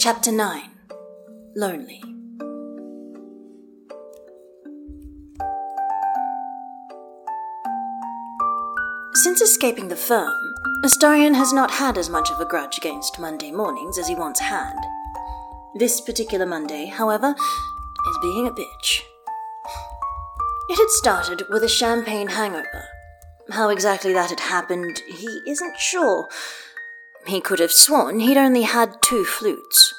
Chapter 9 Lonely. Since escaping the firm, Astarion has not had as much of a grudge against Monday mornings as he once had. This particular Monday, however, is being a bitch. It had started with a champagne hangover. How exactly that had happened, he isn't sure. He could have sworn he'd only had two flutes.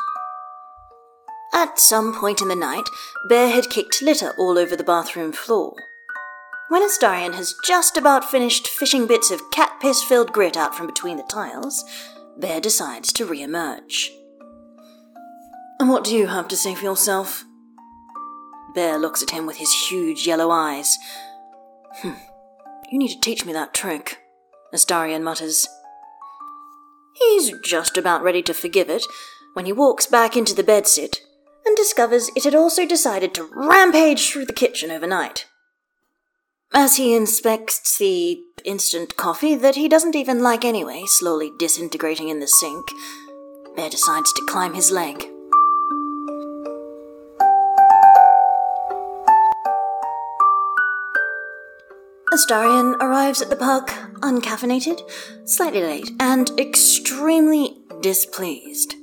At some point in the night, Bear had kicked litter all over the bathroom floor. When Astarion has just about finished fishing bits of cat piss filled grit out from between the tiles, Bear decides to re emerge. And what do you have to say for yourself? Bear looks at him with his huge yellow eyes. Hm, you need to teach me that trick, Astarion mutters. He's just about ready to forgive it when he walks back into the bedsit and discovers it had also decided to rampage through the kitchen overnight. As he inspects the instant coffee that he doesn't even like anyway, slowly disintegrating in the sink, Bear decides to climb his leg. Astarion arrives at the park uncaffeinated, slightly late, and extremely displeased.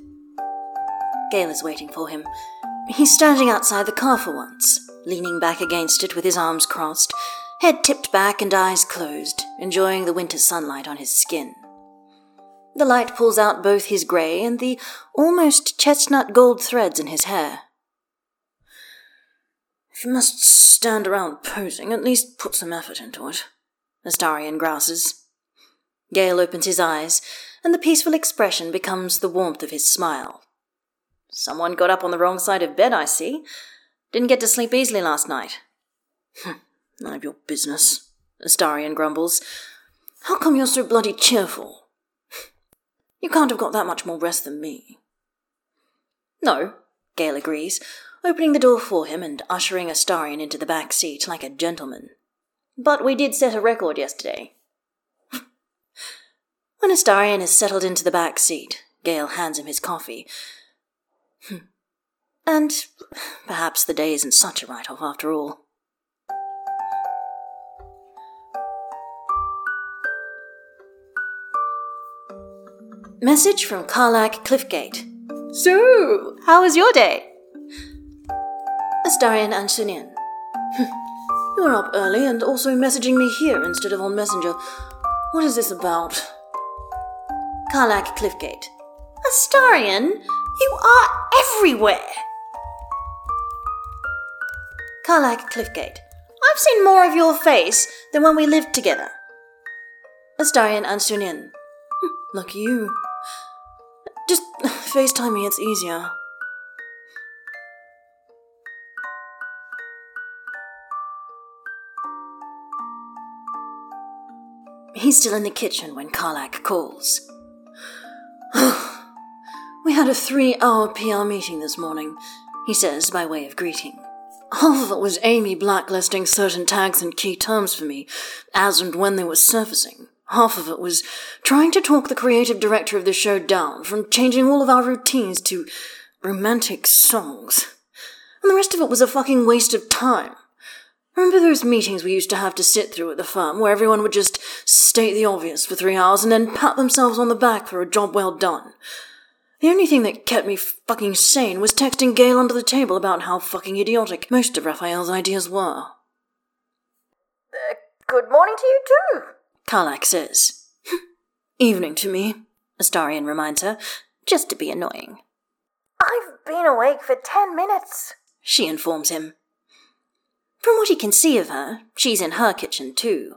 Gale is waiting for him. He's standing outside the car for once, leaning back against it with his arms crossed, head tipped back and eyes closed, enjoying the winter sunlight on his skin. The light pulls out both his grey and the almost chestnut gold threads in his hair. If you must stand around posing, at least put some effort into it, Astarion grouses. Gale opens his eyes, and the peaceful expression becomes the warmth of his smile. Someone got up on the wrong side of bed, I see. Didn't get to sleep easily last night. None of your business, Astarion grumbles. How come you're so bloody cheerful? You can't have got that much more rest than me. No, Gale agrees, opening the door for him and ushering Astarion into the back seat like a gentleman. But we did set a record yesterday. when Astarion is settled into the back seat, Gale hands him his coffee. and perhaps the day isn't such a write off after all. Message from Karlach Cliffgate. So, how was your day? Astarion Ancunín. you are up early and also messaging me here instead of on Messenger. What is this about? Karlach Cliffgate. Astarion, you are everywhere! Karlach Cliffgate. I've seen more of your face than when we lived together. Astarion Ancunín. Lucky you. Just FaceTime me, it's easier. He's still in the kitchen when Karlach calls. we had a three hour PR meeting this morning, he says by way of greeting. Half of it was Amy blacklisting certain tags and key terms for me, as and when they were surfacing. Half of it was trying to talk the creative director of the show down from changing all of our routines to romantic songs. And the rest of it was a fucking waste of time. Remember those meetings we used to have to sit through at the firm where everyone would just state the obvious for three hours and then pat themselves on the back for a job well done? The only thing that kept me fucking sane was texting Gale under the table about how fucking idiotic most of Raphael's ideas were. Uh, good morning to you too, Karlach says. Evening to me, Astarion reminds her, just to be annoying. I've been awake for ten minutes, she informs him. From what he can see of her, she's in her kitchen too.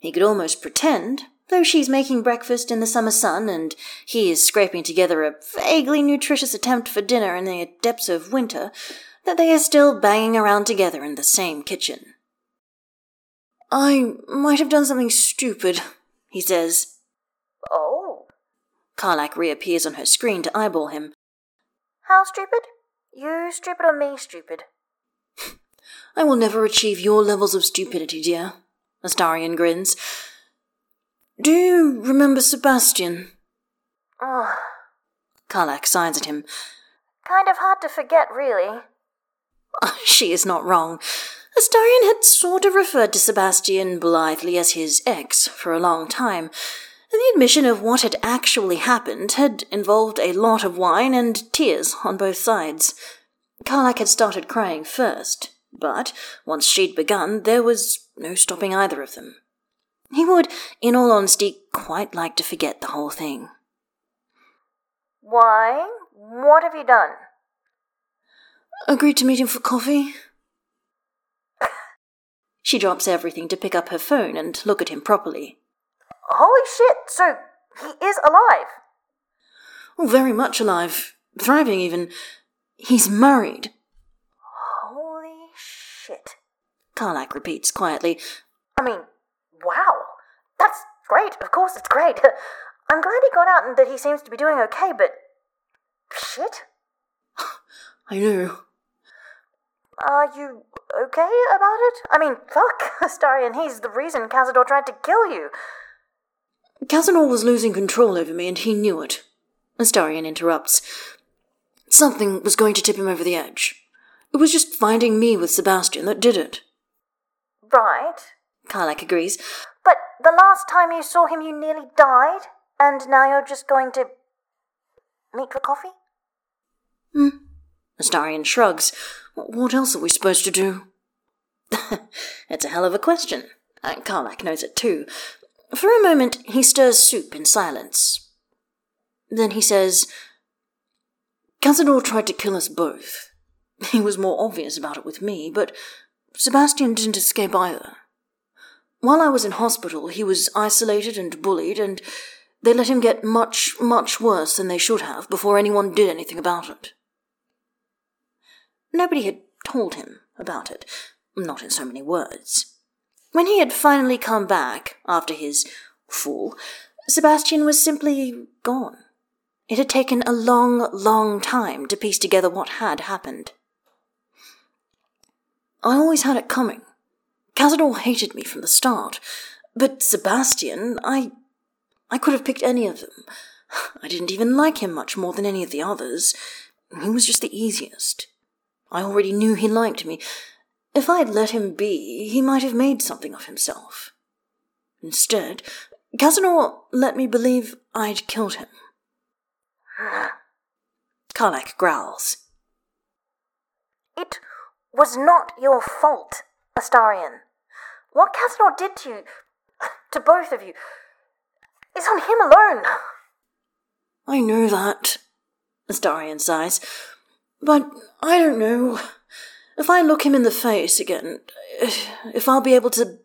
He could almost pretend, though she's making breakfast in the summer sun and he is scraping together a vaguely nutritious attempt for dinner in the depths of winter, that they are still banging around together in the same kitchen. I might have done something stupid, he says. Oh? Karlach reappears on her screen to eyeball him. How stupid? You stupid or me stupid? I will never achieve your levels of stupidity, dear. Astarion grins. Do you remember Sebastian? Oh. Karlach sighs at him. kind of hard to forget, really. she is not wrong. Astarion had sort of referred to Sebastian blithely as his ex for a long time, and the admission of what had actually happened had involved a lot of wine and tears on both sides. Karlach had started crying first, but once she'd begun, there was no stopping either of them. He would, in all honesty, quite like to forget the whole thing. Why? What have you done? Agreed to meet him for coffee. she drops everything to pick up her phone and look at him properly. Holy shit, so he is alive? Oh, very much alive. Thriving, even. He's married. Shit. Karlach repeats quietly. I mean, wow. That's great. Of course, it's great. I'm glad he got out and that he seems to be doing okay, but. Shit? I know. Are you okay about it? I mean, fuck, Astarion, he's the reason Cazador tried to kill you. Cazador was losing control over me and he knew it. Astarion interrupts. Something was going to tip him over the edge. It was just finding me with Sebastian that did it. Right. Karlach agrees. But the last time you saw him, you nearly died, and now you're just going to meet for coffee? Hmm. Astarion shrugs. What else are we supposed to do? it's a hell of a question. And Karlach knows it too. For a moment, he stirs soup in silence. Then he says, Cazador tried to kill us both. He was more obvious about it with me, but Sebastian didn't escape either. While I was in hospital, he was isolated and bullied, and they let him get much, much worse than they should have before anyone did anything about it. Nobody had told him about it, not in so many words. When he had finally come back, after his fall, Sebastian was simply gone. It had taken a long, long time to piece together what had happened. I always had it coming. Cazador hated me from the start, but Sebastian, I. I could have picked any of them. I didn't even like him much more than any of the others. He was just the easiest. I already knew he liked me. If I had let him be, he might have made something of himself. Instead, Cazador let me believe I'd killed him. Karlach growls. It was not your fault, Astarion. What Cazador did to you, to both of you, is on him alone. I know that, Astarion sighs. But I don't know. If I look him in the face again, if I'll be able to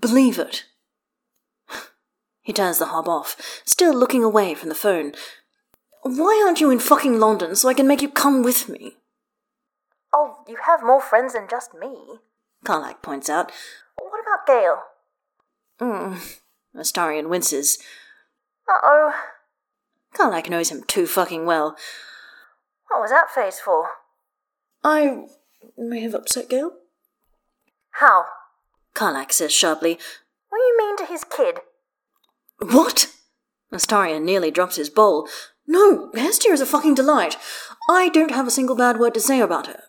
believe it. He turns the hob off, still looking away from the phone. Why aren't you in fucking London so I can make you come with me? You have more friends than just me. Karlach points out. What about Gale? Hmm. Astarion winces. Uh oh. Karlach knows him too fucking well. What was that face for? I may have upset Gale. How? Karlach says sharply. What do you mean to his kid? What? Astarion nearly drops his bowl. No, Hestia is a fucking delight. I don't have a single bad word to say about her.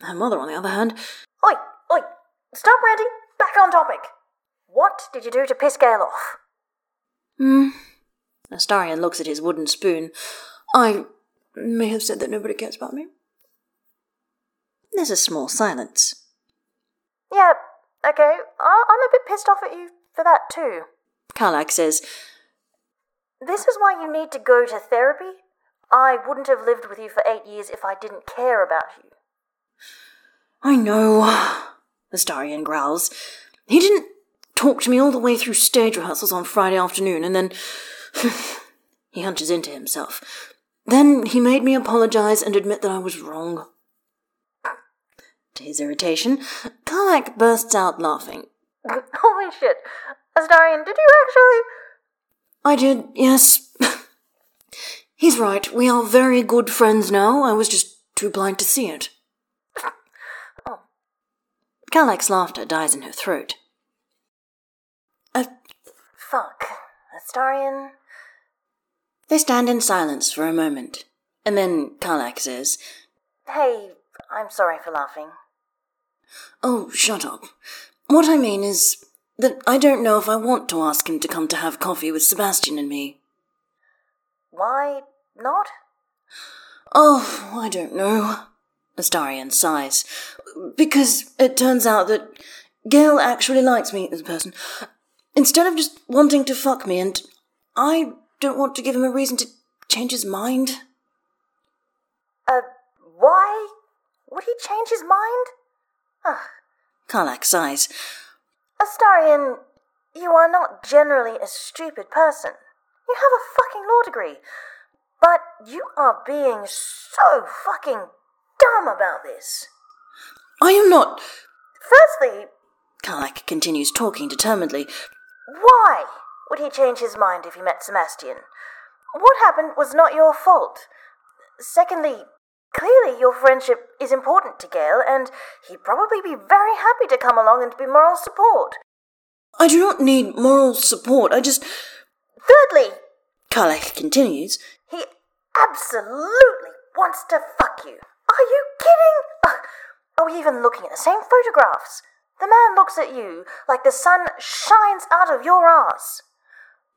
Her mother, on the other hand. Oi, oi, stop ranting. Back on topic. What did you do to piss Gale off? Hmm. Astarion looks at his wooden spoon. I may have said that nobody cares about me. There's a small silence. Yeah, okay. I- I'm a bit pissed off at you for that too. Karlach says, This is why you need to go to therapy. I wouldn't have lived with you for eight years if I didn't care about you. I know, Astarion growls. He didn't talk to me all the way through stage rehearsals on Friday afternoon, and then. he hunches into himself. Then he made me apologize and admit that I was wrong. To his irritation, Karlach bursts out laughing. Holy shit. Astarion, did you actually? I did, yes. He's right. We are very good friends now. I was just too blind to see it. Karlach's laughter dies in her throat. Uh, Fuck. Astarion. they stand in silence for a moment. And then Karlach says, Hey, I'm sorry for laughing. Oh, shut up. What I mean is that I don't know if I want to ask him to come to have coffee with Sebastian and me. Why not? Oh, I don't know. Astarion sighs. Because it turns out that Gale actually likes me as a person. Instead of just wanting to fuck me, and I don't want to give him a reason to change his mind. Uh, why would he change his mind? Ugh. Karlach sighs. Astarion, you are not generally a stupid person. You have a fucking law degree. But you are being so fucking dumb about this. I am not. Firstly, Karlach continues talking determinedly. why would he change his mind if he met Sebastian? What happened was not your fault. Secondly, clearly your friendship is important to Gale, and he'd probably be very happy to come along and be moral support. I do not need moral support. I just. Thirdly, Karlach continues. he absolutely wants to fuck you. Are you kidding? Are we even looking at the same photographs? The man looks at you like the sun shines out of your ass.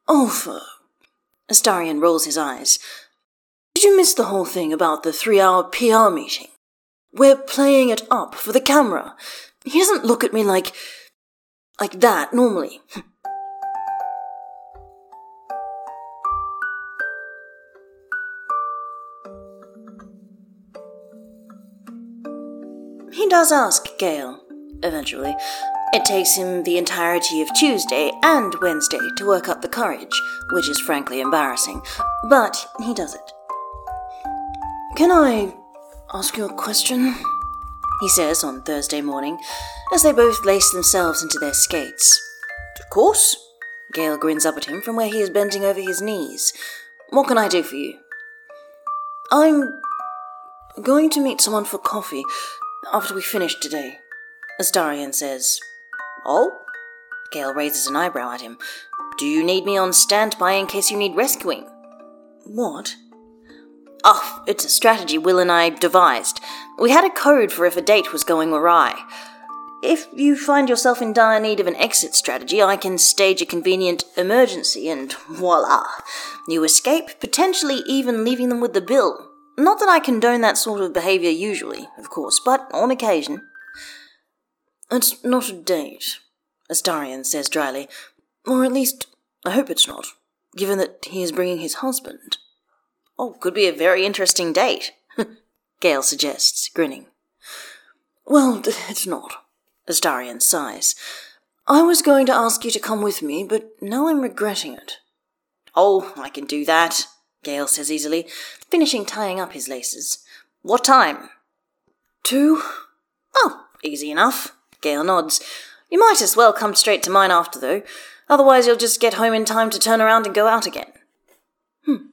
For. Astarion rolls his eyes. Did you miss the whole thing about the three hour PR meeting? We're playing it up for the camera. He doesn't look at me like. like that normally. He does ask Gale, eventually. It takes him the entirety of Tuesday and Wednesday to work up the courage, which is frankly embarrassing, but he does it. Can I ask you a question? He says on Thursday morning, as they both lace themselves into their skates. Of course. Gale grins up at him from where he is bending over his knees. What can I do for you? I'm going to meet someone for coffee after we finish today. Astarion says, Oh? Gale raises an eyebrow at him. Do you need me on standby in case you need rescuing? What? Oh, it's a strategy Will and I devised. We had a code for if a date was going awry. If you find yourself in dire need of an exit strategy, I can stage a convenient emergency and voila! You escape, potentially even leaving them with the bill. Not that I condone that sort of behavior usually, of course, but on occasion. It's not a date, Astarion says dryly. Or at least, I hope it's not, given that he is bringing his husband. Oh, could be a very interesting date, Gale suggests, grinning. Well, it's not, Astarion sighs. I was going to ask you to come with me, but now I'm regretting it. Oh, I can do that, Gale says easily, finishing tying up his laces. What time? Two? Oh, easy enough. Gale nods. You might as well come straight to mine after, though. Otherwise, you'll just get home in time to turn around and go out again. Hmm.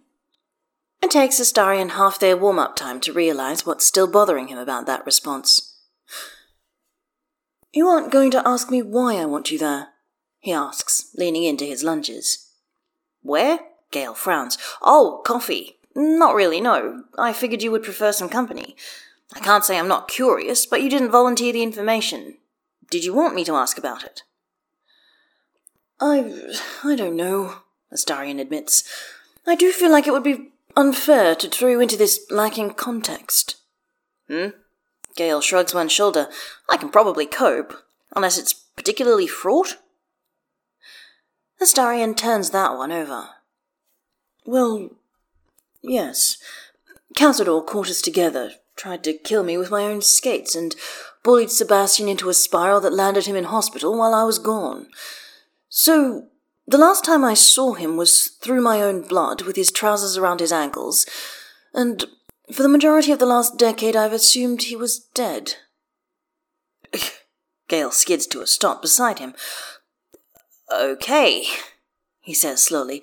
It takes Astarion half their warm up time to realize what's still bothering him about that response. You aren't going to ask me why I want you there? he asks, leaning into his lunges. Where? Gale frowns. Oh, coffee. Not really, no. I figured you would prefer some company. I can't say I'm not curious, but you didn't volunteer the information. Did you want me to ask about it? I. I don't know, Astarion admits. I do feel like it would be unfair to throw you into this lacking context. Hmm? Gale shrugs one shoulder. I can probably cope, unless it's particularly fraught. Astarion turns that one over. Well, yes. Cazador caught us together, tried to kill me with my own skates, and bullied Sebastian into a spiral that landed him in hospital while I was gone. So, the last time I saw him was through my own blood, with his trousers around his ankles, and for the majority of the last decade I've assumed he was dead. Gale skids to a stop beside him. Okay, he says slowly.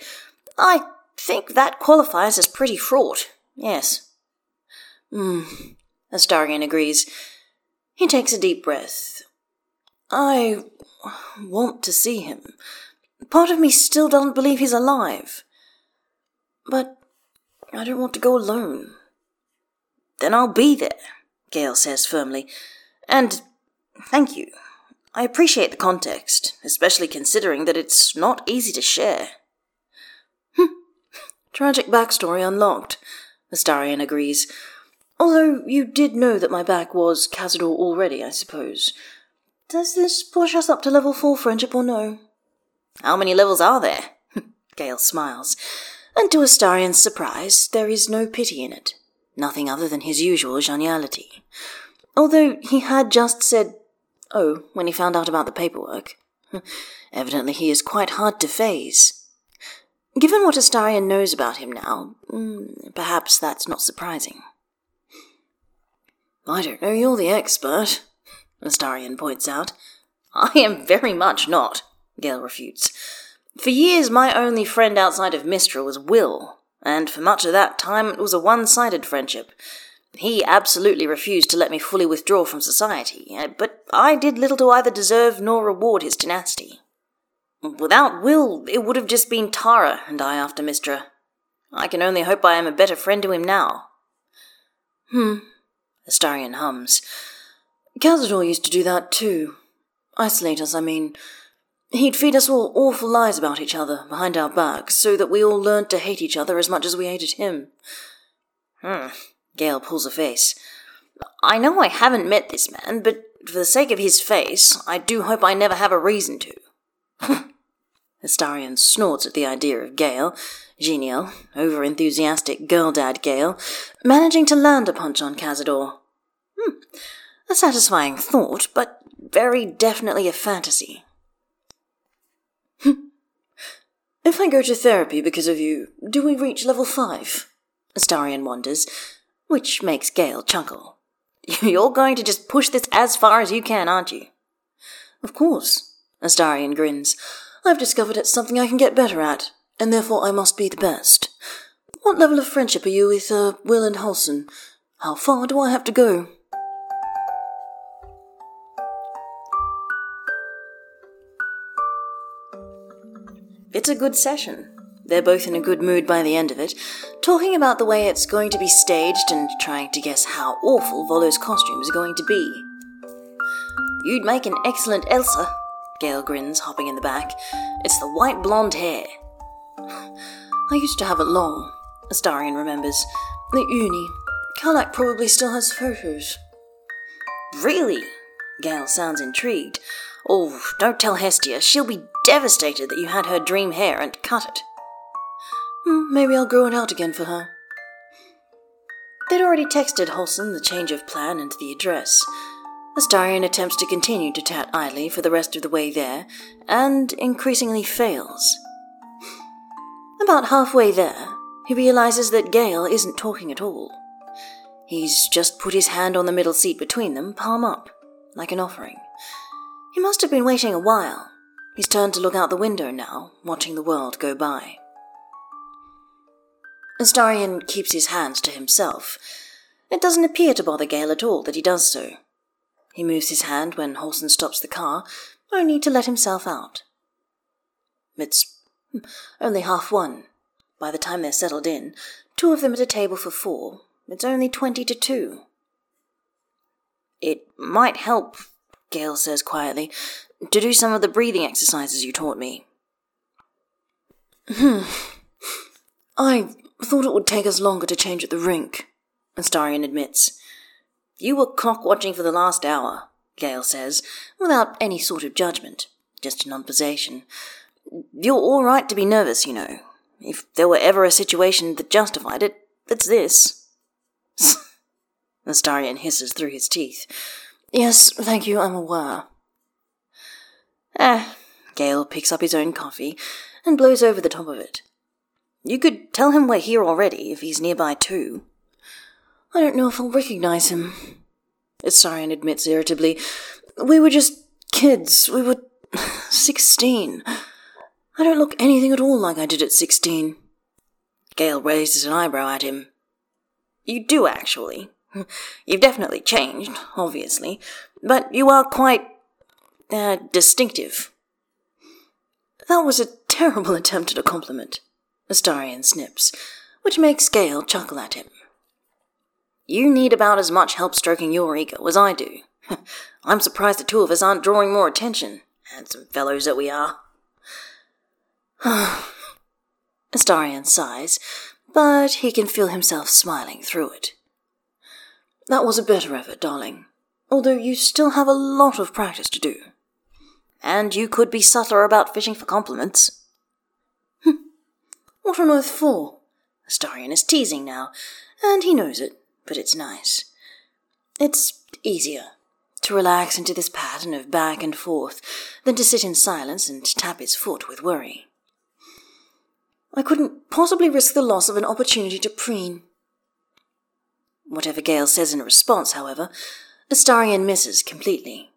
I think that qualifies as pretty fraught, yes. Hmm, Astarion agrees. He takes a deep breath. I want to see him. Part of me still doesn't believe he's alive. But I don't want to go alone. then I'll be there, Gale says firmly. And thank you. I appreciate the context, especially considering that it's not easy to share. Tragic backstory unlocked, Astarion agrees. Although you did know that my back was Cazador already, I suppose. Does this push us up to level 4 friendship or no? How many levels are there? Gale smiles. And to Astarion's surprise, there is no pity in it. Nothing other than his usual geniality. Although he had just said Oh, when he found out about the paperwork. Evidently he is quite hard to phase. Given what Astarion knows about him now, mm, perhaps that's not surprising. I don't know, you're the expert, Astarion points out. I am very much not, Gale refutes. For years, my only friend outside of Mystra was Will, and for much of that time it was a one sided friendship. He absolutely refused to let me fully withdraw from society, uh, but I did little to either deserve nor reward his tenacity. Without Will, it would have just been Tara and I after Mystra. I can only hope I am a better friend to him now. Hmm, Astarion hums. Cazador used to do that too. Isolate us, I mean. He'd feed us all awful lies about each other behind our backs so that we all learned to hate each other as much as we hated him. Hmm, Gale pulls a face. I know I haven't met this man, but for the sake of his face, I do hope I never have a reason to. Astarion snorts at the idea of Gale, genial, over enthusiastic girl dad Gale, managing to land a punch on Cazador. Hmm, a satisfying thought, but very definitely a fantasy. if I go to therapy because of you, do we reach level five? Astarion wonders, which makes Gale chuckle. You're going to just push this as far as you can, aren't you? Of course, Astarion grins. I've discovered it's something I can get better at, and therefore I must be the best. What level of friendship are you with uh, Wyll and Holson? How far do I have to go? It's a good session. They're both in a good mood by the end of it, talking about the way it's going to be staged and trying to guess how awful Volo's costume is going to be. You'd make an excellent Elsa, Gale grins, hopping in the back. It's the white blonde hair. I used to have it long, Astarion remembers. At uni. Karlach probably still has photos. Really? Gale sounds intrigued. Oh, don't tell Hestia. She'll be devastated that you had her dream hair and cut it. Hmm, maybe I'll grow it out again for her. They'd already texted Holson the change of plan and the address. Astarion attempts to continue to tat idly for the rest of the way there, and increasingly fails. About halfway there, he realizes that Gale isn't talking at all. He's just put his hand on the middle seat between them, palm up, like an offering. He must have been waiting a while. He's turned to look out the window now, watching the world go by. Astarion keeps his hands to himself. It doesn't appear to bother Gale at all that he does so. He moves his hand when Holson stops the car, only to let himself out. It's only half one. By the time they're settled in, two of them at a table for four, it's only twenty to two. It might help, Gale says quietly, to do some of the breathing exercises you taught me. Hmm. I thought it would take us longer to change at the rink, Astarion admits. You were clock watching for the last hour, Gale says, without any sort of judgment, just an observation. You're all right to be nervous, you know. If there were ever a situation that justified it, it's this. Astarion hisses through his teeth. Yes, thank you, I'm aware. Ah, Gale picks up his own coffee and blows over the top of it. You could tell him we're here already if he's nearby too. I don't know if I'll recognize him. Astarion admits irritably. We were just kids. We were sixteen. I don't look anything at all like I did at sixteen. Gale raises an eyebrow at him. You do, actually. You've definitely changed, obviously, but you are quite, uh, distinctive. That was a terrible attempt at a compliment. Astarion snips, which makes Gale chuckle at him. You need about as much help stroking your ego as I do. I'm surprised the two of us aren't drawing more attention, handsome fellows that we are. Astarion sighs, but he can feel himself smiling through it. That was a better effort, darling, although you still have a lot of practice to do. And you could be subtler about fishing for compliments. what on earth for? Astarion is teasing now, and he knows it, but it's nice. It's easier to relax into this pattern of back and forth than to sit in silence and tap his foot with worry. I couldn't possibly risk the loss of an opportunity to preen. Whatever Gale says in response, however, Astarion misses completely.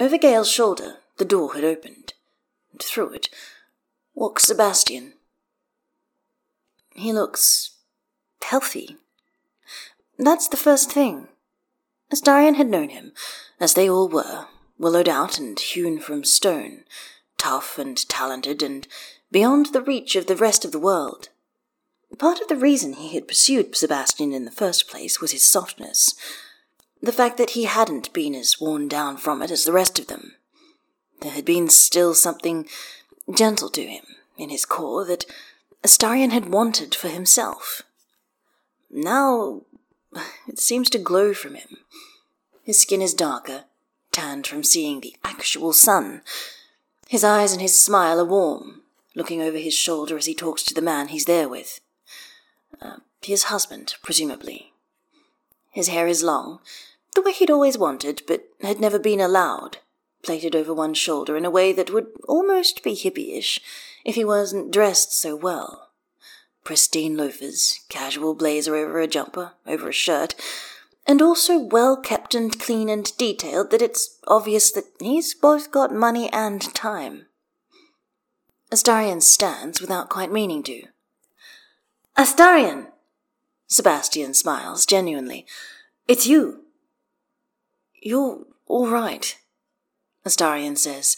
Over Gale's shoulder, the door had opened, and through it walks Sebastian. He looks healthy. That's the first thing. Astarion had known him, as they all were, willowed out and hewn from stone, tough and talented and beyond the reach of the rest of the world. Part of the reason he had pursued Sebastian in the first place was his softness, the fact that he hadn't been as worn down from it as the rest of them. There had been still something gentle to him in his core that Astarion had wanted for himself. Now it seems to glow from him. His skin is darker, tanned from seeing the actual sun. His eyes and his smile are warm, looking over his shoulder as he talks to the man he's there with. Uh, his husband, presumably. His hair is long, the way he'd always wanted, but had never been allowed, plaited over one shoulder in a way that would almost be hippie-ish if he wasn't dressed so well. Pristine loafers, casual blazer over a jumper, over a shirt, and also well kept and clean and detailed that it's obvious that he's both got money and time. Astarion stands without quite meaning to. Astarion! Sebastian smiles genuinely. It's you. You're all right, Astarion says.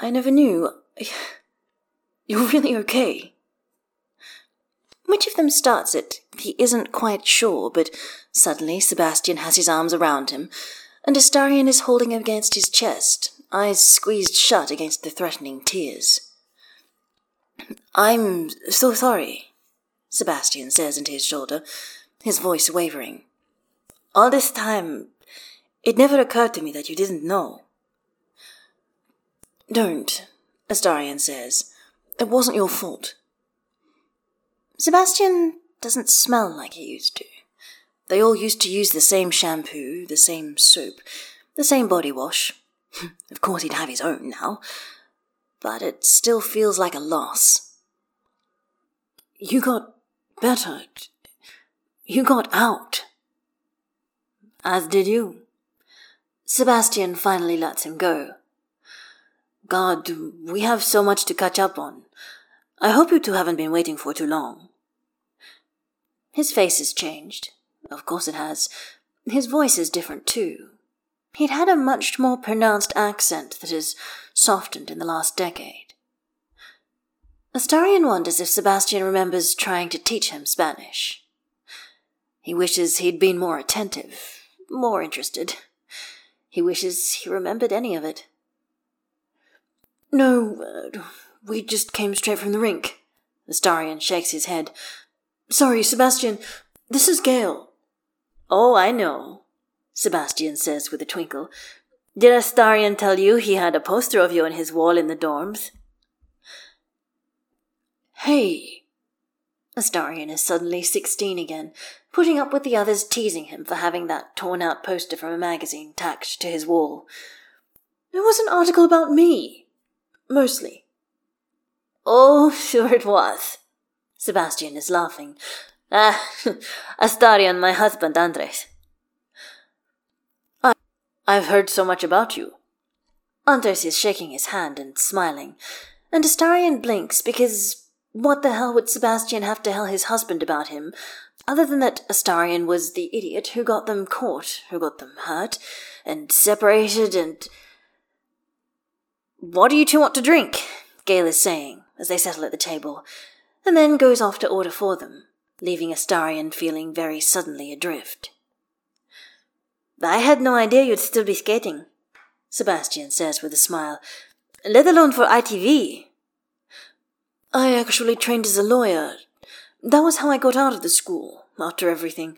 I never knew. You're really okay. Which of them starts it? He isn't quite sure, but suddenly Sebastian has his arms around him, and Astarion is holding him against his chest, eyes squeezed shut against the threatening tears. I'm so sorry, Sebastian says into his shoulder, his voice wavering. All this time, it never occurred to me that you didn't know. Don't, Astarion says. It wasn't your fault. Sebastian doesn't smell like he used to. They all used to use the same shampoo, the same soap, the same body wash. of course, he'd have his own now, but it still feels like a loss. You got better. You got out. As did you. Sebastian finally lets him go. God, we have so much to catch up on. I hope you two haven't been waiting for too long. His face has changed. Of course it has. His voice is different too. He'd had a much more pronounced accent that has softened in the last decade. Astarion wonders if Sebastian remembers trying to teach him Spanish. He wishes he'd been more attentive, more interested. He wishes he remembered any of it. No, uh, we just came straight from the rink. Astarion shakes his head. Sorry, Sebastian. This is Gale. Oh, I know, Sebastian says with a twinkle. Did Astarion tell you he had a poster of you on his wall in the dorms? Hey. Astarion is suddenly sixteen again, putting up with the others teasing him for having that torn out poster from a magazine tacked to his wall. It was an article about me. Mostly. Oh, sure it was. Sebastian is laughing. Ah, Astarion, my husband, Andres. I, I've heard so much about you. Andres is shaking his hand and smiling, and Astarion blinks because what the hell would Sebastian have to tell his husband about him, other than that Astarion was the idiot who got them caught, who got them hurt, and separated, and what do you two want to drink? Gale is saying, as they settle at the table, and then goes off to order for them, leaving Astarion feeling very suddenly adrift. I had no idea you'd still be skating, Sebastian says with a smile, let alone for ITV. I actually trained as a lawyer. That was how I got out of the school, after everything.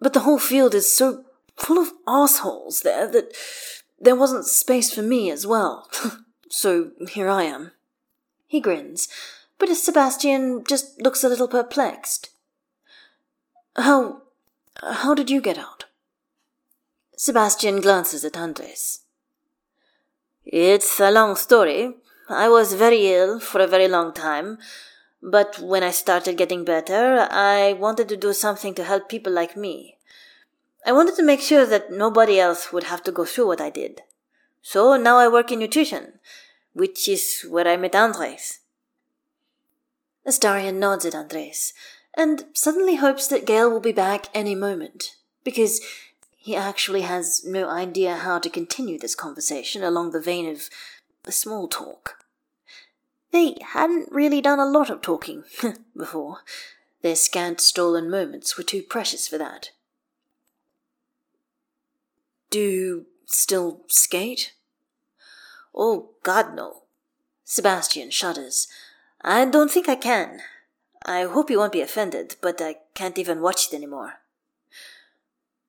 But the whole field is so full of assholes there that there wasn't space for me as well. so here I am. He grins, but Sebastian just looks a little perplexed. How. how did you get out? Sebastian glances at Andres. It's a long story. I was very ill for a very long time, but when I started getting better, I wanted to do something to help people like me. I wanted to make sure that nobody else would have to go through what I did. So now I work in nutrition, which is where I met Andres. Astarion nods at Andres, and suddenly hopes that Gale will be back any moment, because he actually has no idea how to continue this conversation along the vein of small talk. They hadn't really done a lot of talking before. Their scant stolen moments were too precious for that. Do you still skate? Oh, God, no. Sebastian shudders. I don't think I can. I hope you won't be offended, but I can't even watch it anymore.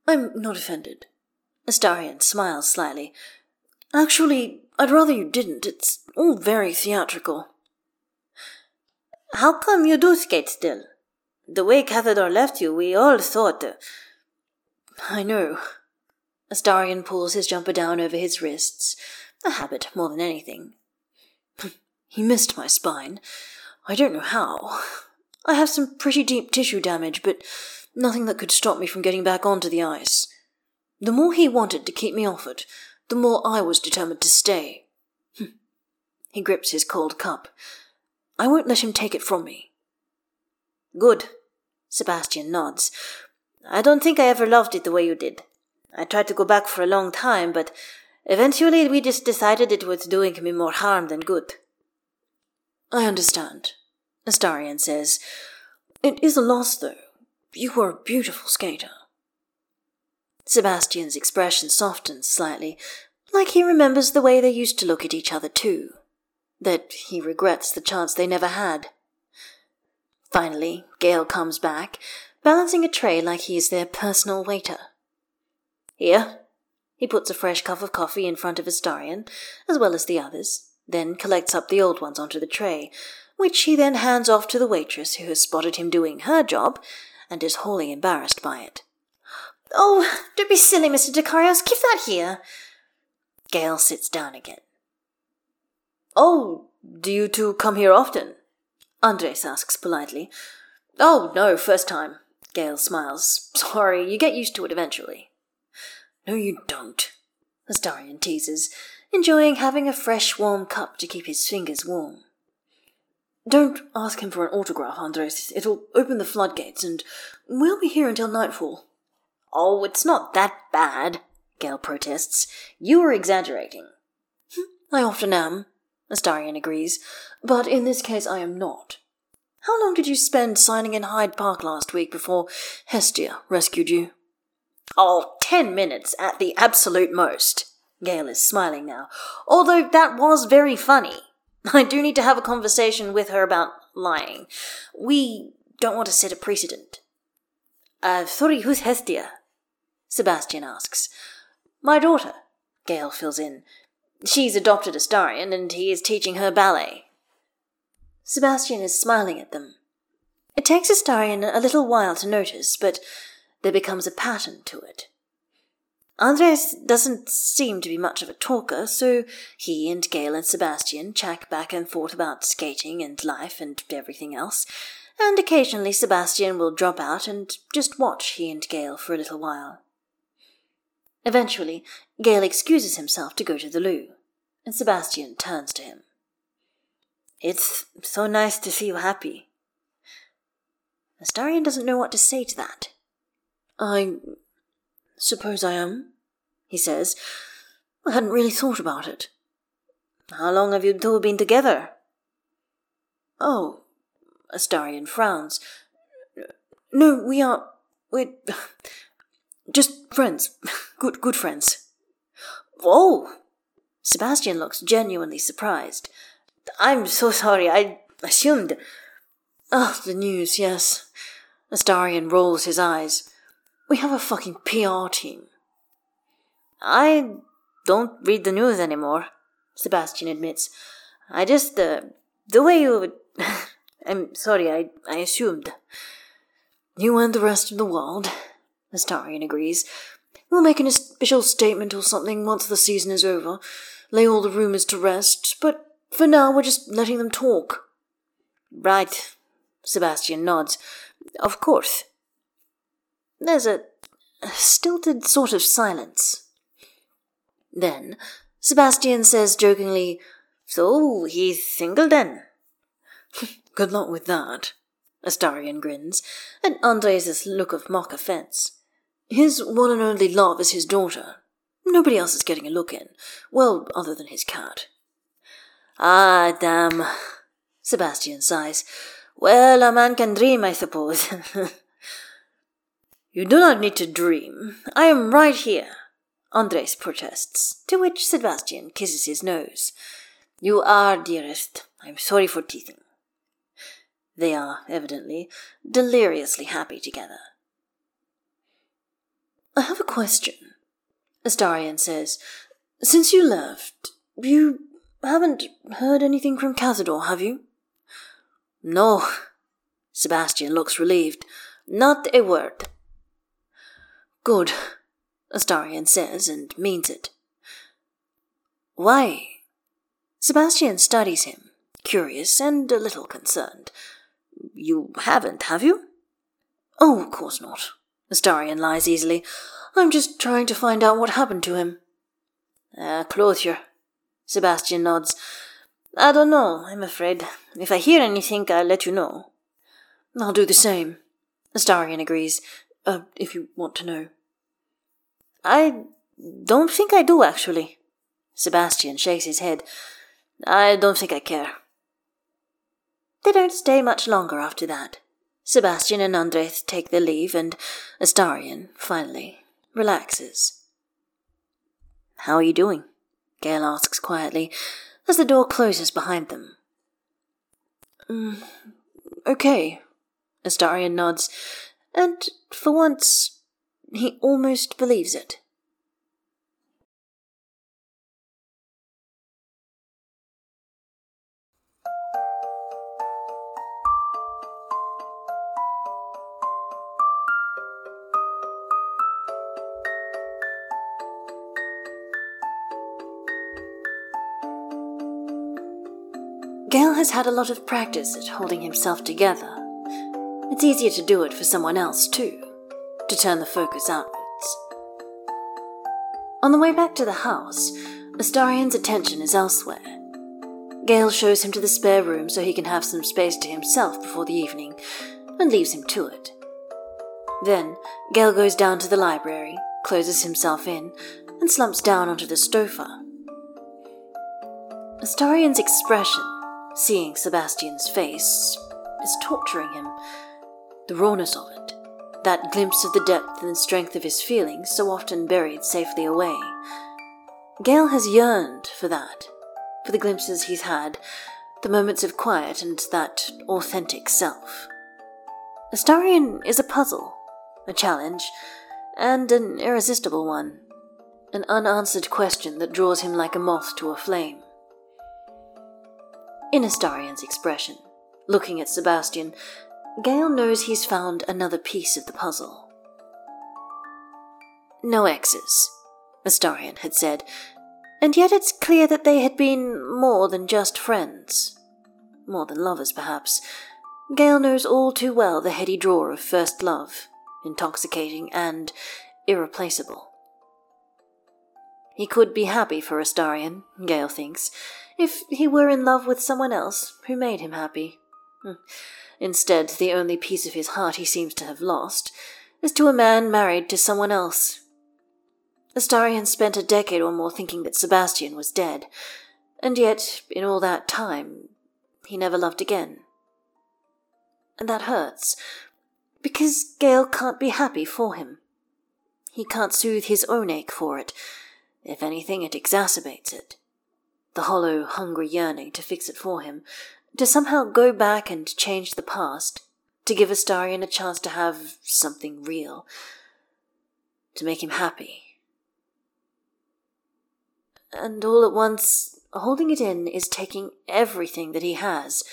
I'm not offended. Astarion smiles slyly. Actually, I'd rather you didn't. It's all very theatrical. How come you do skate still? The way Cazador left you, we all thought. I know. Astarion pulls his jumper down over his wrists, a habit more than anything. He missed my spine. I don't know how. I have some pretty deep tissue damage, but nothing that could stop me from getting back onto the ice. The more he wanted to keep me off it, the more I was determined to stay. Hmm. he grips his cold cup. I won't let him take it from me. Good. Sebastian nods. I don't think I ever loved it the way you did. I tried to go back for a long time, but eventually we just decided it was doing me more harm than good. I understand, Astarion says. It is a loss, though. You were a beautiful skater. Sebastian's expression softens slightly, like he remembers the way they used to look at each other, too. That he regrets the chance they never had. Finally, Gale comes back, balancing a tray like he is their personal waiter. Here. He puts a fresh cup of coffee in front of Astarion, as well as the others, then collects up the old ones onto the tray, which he then hands off to the waitress who has spotted him doing her job and is wholly embarrassed by it. Oh, don't be silly, Mr. Dekarios. Keep that here. Gale sits down again. Oh, do you two come here often? Andres asks politely. Oh, no, first time. Gale smiles. Sorry, you get used to it eventually. No, you don't, Astarion teases, enjoying having a fresh, warm cup to keep his fingers warm. Don't ask him for an autograph, Andres. It'll open the floodgates, and we'll be here until nightfall. Oh, it's not that bad, Gale protests. You are exaggerating. Hmm, I often am, Astarion agrees, but in this case I am not. How long did you spend signing in Hyde Park last week before Hestia rescued you? Oh, ten minutes at the absolute most. Gale is smiling now, although that was very funny. I do need to have a conversation with her about lying. We don't want to set a precedent. Uh, sorry, who's Hestia? Sebastian asks. My daughter, Gale fills in. She's adopted Astarion, and he is teaching her ballet. Sebastian is smiling at them. It takes Astarion a little while to notice, but there becomes a pattern to it. Andres doesn't seem to be much of a talker, so he and Gale and Sebastian chat back and forth about skating and life and everything else, and occasionally Sebastian will drop out and just watch he and Gale for a little while. Eventually, Gale excuses himself to go to the loo, and Sebastian turns to him. It's so nice to see you happy. Astarion doesn't know what to say to that. I suppose I am, he says. I hadn't really thought about it. How long have you two been together? Oh, Astarion frowns. No, we are. We're. just friends. Good, good friends. Whoa! Sebastian looks genuinely surprised. I'm so sorry, I assumed. Ah, the news, yes. Astarion rolls his eyes. We have a fucking PR team. I don't read the news anymore, Sebastian admits. I just, uh, the way you. I'm sorry, I, I assumed. You and the rest of the world, Astarion agrees. We'll make an official statement or something once the season is over, lay all the rumors to rest, but for now we're just letting them talk. Right, Sebastian nods. Of course. There's a, stilted sort of silence. Then, Sebastian says jokingly, So he's single then? Good luck with that. Astarion grins, and Andres' look of mock offense. His one and only love is his daughter. Nobody else is getting a look in. Well, other than his cat. Ah, damn. Sebastian sighs. Well, a man can dream, I suppose. you do not need to dream. I am right here. Andres protests, to which Sebastian kisses his nose. You are, dearest. I'm sorry for teasing. They are, evidently, deliriously happy together. I have a question, Astarion says. Since you left, you haven't heard anything from Cazador, have you? No. Sebastian looks relieved. Not a word. Good, Astarion says, and means it. Why? Sebastian studies him, curious and a little concerned. You haven't, have you? Oh, of course not. Astarion lies easily. I'm just trying to find out what happened to him. Uh, clothier. Sebastian nods. I don't know, I'm afraid. If I hear anything, I'll let you know. I'll do the same. Astarion agrees. Uh, if you want to know. I don't think I do, actually. Sebastian shakes his head. I don't think I care. They don't stay much longer after that. Sebastian and Andres take their leave, and Astarion, finally, relaxes. How are you doing? Gale asks quietly, as the door closes behind them. Mm, okay, Astarion nods, and for once he almost believes it. Gale has had a lot of practice at holding himself together. It's easier to do it for someone else, too, to turn the focus outwards. On the way back to the house, Astarion's attention is elsewhere. Gale shows him to the spare room so he can have some space to himself before the evening, and leaves him to it. Then, Gale goes down to the library, closes himself in, and slumps down onto the sofa. Astarion's expression Seeing Sebastian's face is torturing him. The rawness of it, that glimpse of the depth and strength of his feelings so often buried safely away. Gale has yearned for that, for the glimpses he's had, the moments of quiet and that authentic self. Astarion is a puzzle, a challenge, and an irresistible one, an unanswered question that draws him like a moth to a flame. In Astarion's expression, looking at Sebastian, Gale knows he's found another piece of the puzzle. No exes, Astarion had said, and yet it's clear that they had been more than just friends. More than lovers, perhaps. Gale knows all too well the heady draw of first love, intoxicating and irreplaceable. He could be happy for Astarion, Gale thinks, if he were in love with someone else who made him happy. Hmm. Instead, the only piece of his heart he seems to have lost is to a man married to someone else. Astarion spent a decade or more thinking that Sebastian was dead, and yet, in all that time, he never loved again. And that hurts, Because Gale can't be happy for him. He can't soothe his own ache for it. If anything, it exacerbates it. The hollow, hungry yearning to fix it for him, to somehow go back and change the past, to give Astarion a chance to have something real, to make him happy. And all at once, holding it in is taking everything that he has.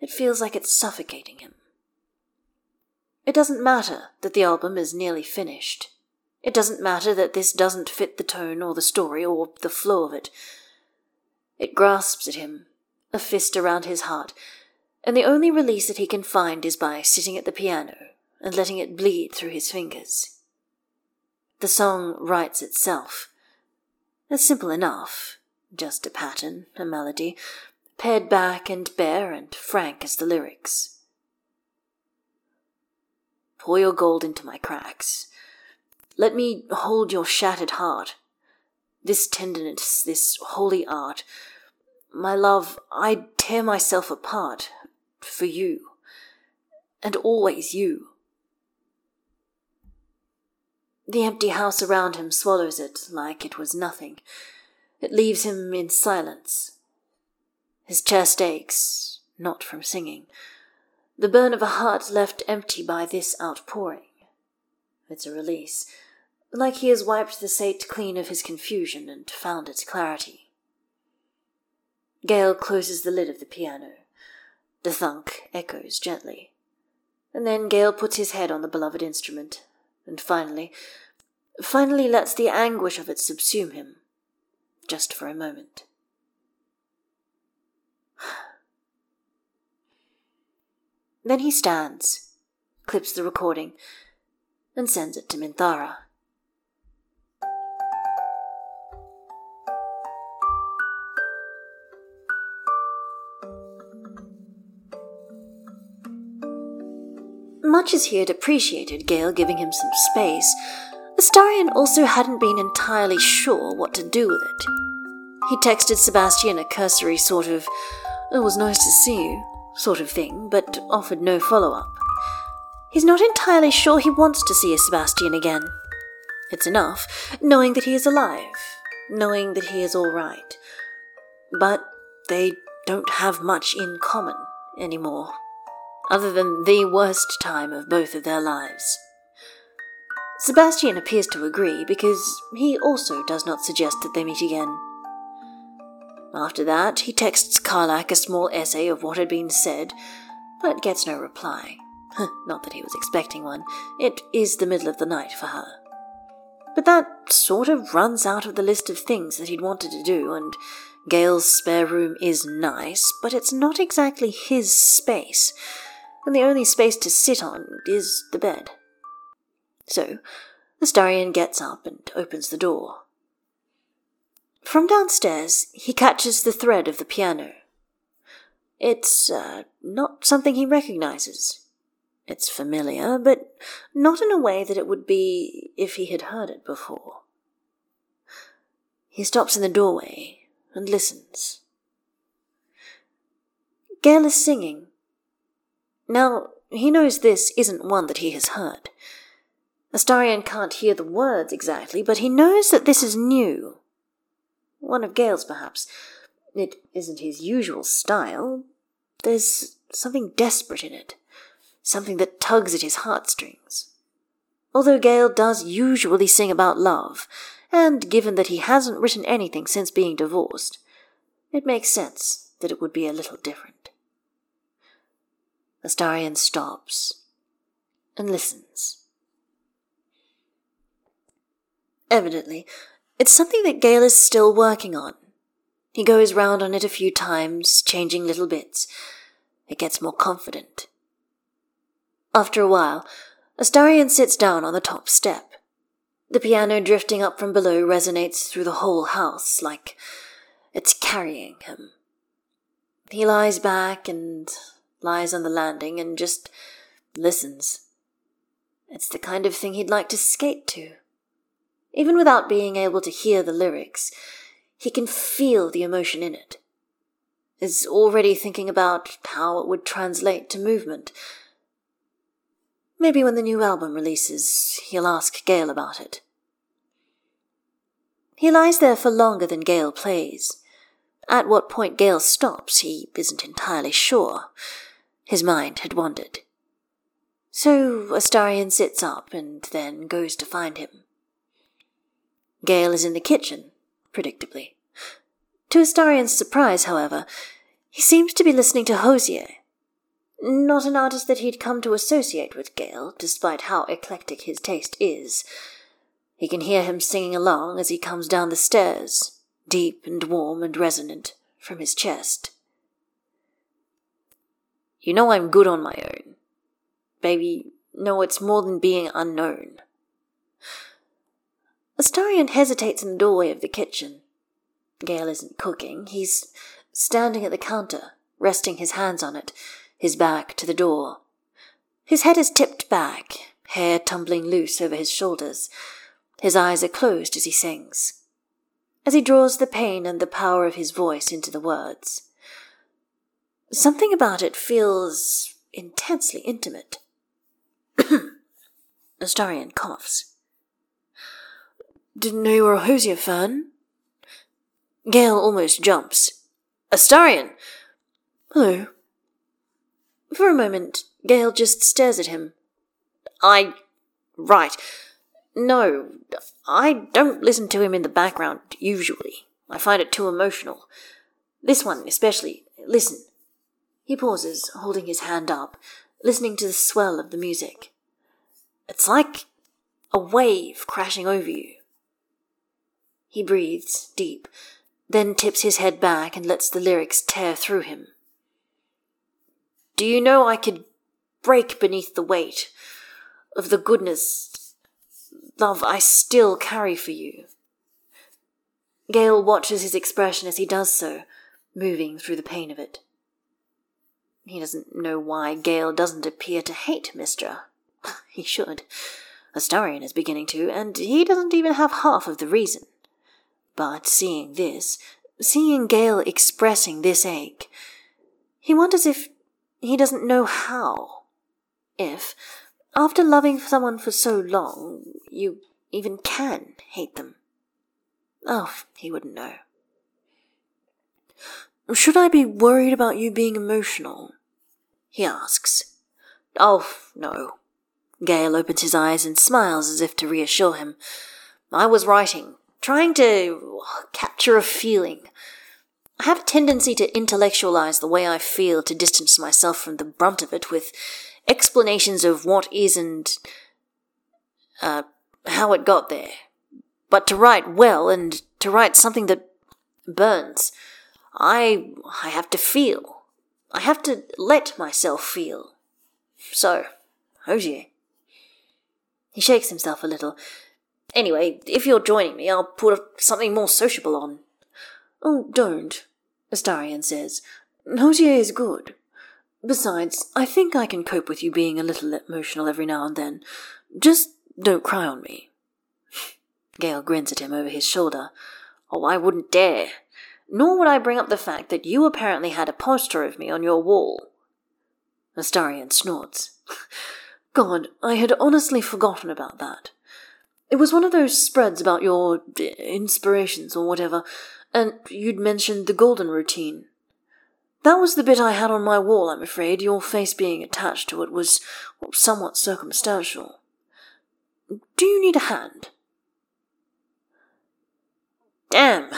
It feels like it's suffocating him. It doesn't matter that the album is nearly finished. It doesn't matter that this doesn't fit the tone or the story or the flow of it. It grasps at him, a fist around his heart, and the only release that he can find is by sitting at the piano and letting it bleed through his fingers. The song writes itself. It's simple enough, just a pattern, a melody, pared back and bare and frank as the lyrics. Pour your gold into my cracks. Let me hold your shattered heart. This tenderness, this holy art. My love, I'd tear myself apart for you. And always you. The empty house around him swallows it like it was nothing. It leaves him in silence. His chest aches, not from singing the burn of a heart left empty by this outpouring. It's a release, like he has wiped the slate clean of his confusion and found its clarity. Gale closes the lid of the piano. The thunk echoes gently. And then Gale puts his head on the beloved instrument, and finally, finally lets the anguish of it subsume him, just for a moment. Then he stands, clips the recording, and sends it to Minthara. Much as he had appreciated Gale giving him some space, Astarion also hadn't been entirely sure what to do with it. He texted Sebastian a cursory sort of, It was nice to see you, sort of thing, but offered no follow up. He's not entirely sure he wants to see Sebastian again. It's enough, knowing that he is alive, knowing that he is all right. But they don't have much in common anymore, other than the worst time of both of their lives. Sebastian appears to agree because he also does not suggest that they meet again. After that, he texts Karlach a small essay of what had been said, but gets no reply. Not that he was expecting one. It is the middle of the night for her. But that sort of runs out of the list of things that he'd wanted to do, and Gale's spare room is nice, but it's not exactly his space, and the only space to sit on is the bed. So, the Astarion gets up and opens the door. From downstairs, he catches the thread of the piano. It's uh, not something he recognizes. It's familiar, but not in a way that it would be if he had heard it before. He stops in the doorway and listens. Gale is singing. Now, he knows this isn't one that he has heard. Astarion can't hear the words exactly, but he knows that this is new. One of Gale's, perhaps. It isn't his usual style. There's something desperate in it, something that tugs at his heartstrings. Although Gale does usually sing about love, and given that he hasn't written anything since being divorced, it makes sense that it would be a little different. Astarion stops and listens. Evidently, it's something that Gale is still working on. He goes round on it a few times, changing little bits. It gets more confident. After a while, Astarion sits down on the top step. The piano drifting up from below resonates through the whole house like it's carrying him. He lies back and lies on the landing and just listens. It's the kind of thing he'd like to skate to. Even without being able to hear the lyrics, he can feel the emotion in it. Is already thinking about how it would translate to movement. Maybe when the new album releases, he'll ask Gale about it. He lies there for longer than Gale plays. At what point Gale stops, he isn't entirely sure. His mind had wandered. So Astarion sits up and then goes to find him. Gale is in the kitchen, predictably. To Astarion's surprise, however, he seems to be listening to Hozier. Not an artist that he'd come to associate with Gale, despite how eclectic his taste is. He can hear him singing along as he comes down the stairs, deep and warm and resonant, from his chest. You know I'm good on my own. Baby, no, it's more than being unknown. Astarion hesitates in the doorway of the kitchen. Gale isn't cooking. He's standing at the counter, resting his hands on it, his back to the door. His head is tipped back, hair tumbling loose over his shoulders. His eyes are closed as he sings. As he draws the pain and the power of his voice into the words. Something about it feels intensely intimate. Astarion coughs. Didn't know you were a Hozier fan. Gale almost jumps. Astarion! Hello. For a moment, Gale just stares at him. I. Right. No, I don't listen to him in the background, usually. I find it too emotional. This one, especially. Listen. He pauses, holding his hand up, listening to the swell of the music. It's like a wave crashing over you. He breathes deep, then tips his head back and lets the lyrics tear through him. Do you know I could break beneath the weight of the goodness, love I still carry for you? Gale watches his expression as he does so, moving through the pain of it. He doesn't know why Gale doesn't appear to hate Mystra. he should. Astarion is beginning to, and he doesn't even have half of the reason. But seeing this, seeing Gale expressing this ache, he wonders if he doesn't know how. If, after loving someone for so long, you even can hate them. Oh, he wouldn't know. Should I be worried about you being emotional? He asks. Oh, no. Gale opens his eyes and smiles as if to reassure him. I was writing, trying to capture a feeling, I have a tendency to intellectualize the way I feel to distance myself from the brunt of it with explanations of what is and uh, how it got there. But to write well and to write something that burns, I I have to feel. I have to let myself feel. So, oh Hozier. He shakes himself a little. Anyway, if you're joining me, I'll put something more sociable on. Oh, don't. Astarion says. Hozier is good. Besides, I think I can cope with you being a little emotional every now and then. Just don't cry on me. Gale grins at him over his shoulder. Oh, I wouldn't dare. Nor would I bring up the fact that you apparently had a poster of me on your wall. Astarion snorts. God, I had honestly forgotten about that. It was one of those spreads about your eh, inspirations or whatever, and you'd mentioned the golden routine. That was the bit I had on my wall, I'm afraid. Your face being attached to it was somewhat circumstantial. Do you need a hand? Damn,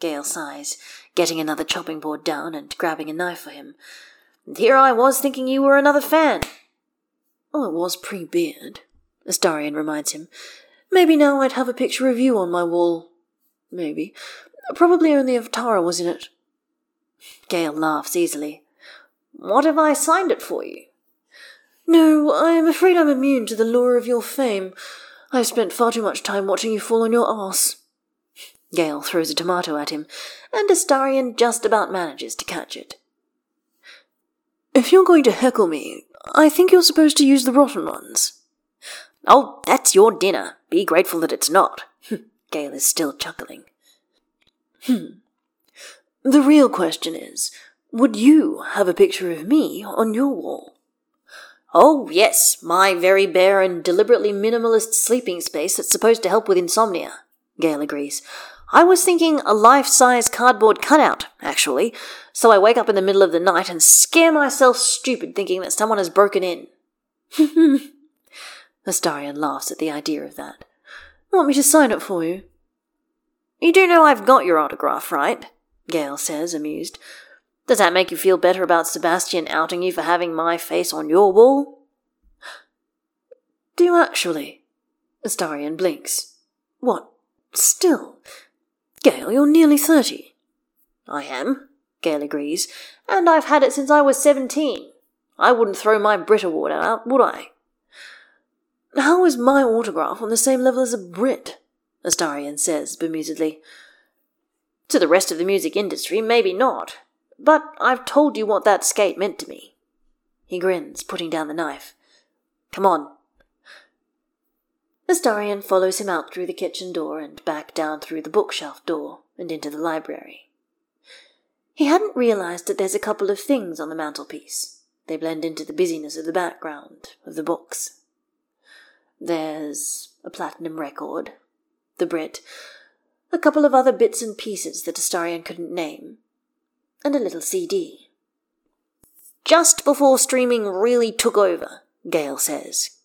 Gale sighs, getting another chopping board down and grabbing a knife for him. And here I was thinking you were another fan. Oh, it was pre beard, Astarion reminds him. Maybe now I'd have a picture of you on my wall. Maybe. Probably only if Tara was in it. Gale laughs easily. What if I signed it for you? No, I'm afraid I'm immune to the lure of your fame. I've spent far too much time watching you fall on your arse. Gale throws a tomato at him, and Astarion just about manages to catch it. If you're going to heckle me, I think you're supposed to use the rotten ones. Oh, that's your dinner. Be grateful that it's not. Gale is still chuckling. Hmm. The real question is would you have a picture of me on your wall? Oh, yes, my very bare and deliberately minimalist sleeping space that's supposed to help with insomnia, Gale agrees. I was thinking a life size cardboard cutout, actually, so I wake up in the middle of the night and scare myself stupid thinking that someone has broken in. Astarion laughs at the idea of that. Want me to sign it for you? You do know I've got your autograph, right? Gale says, amused. Does that make you feel better about Sebastian outing you for having my face on your wall? Do you actually? Astarion blinks. What? Still? Gale, you're nearly thirty. I am, Gale agrees, and I've had it since I was seventeen. I wouldn't throw my Brit award out, would I? How is my autograph on the same level as a Brit? Astarion says bemusedly. To the rest of the music industry, maybe not. But I've told you what that skate meant to me. He grins, putting down the knife. Come on. Astarion follows him out through the kitchen door and back down through the bookshelf door and into the library. He hadn't realized that there's a couple of things on the mantelpiece. They blend into the busyness of the background of the books. There's a platinum record, the Brit, a couple of other bits and pieces that Astarion couldn't name, and a little CD. Just before streaming really took over, Gale says.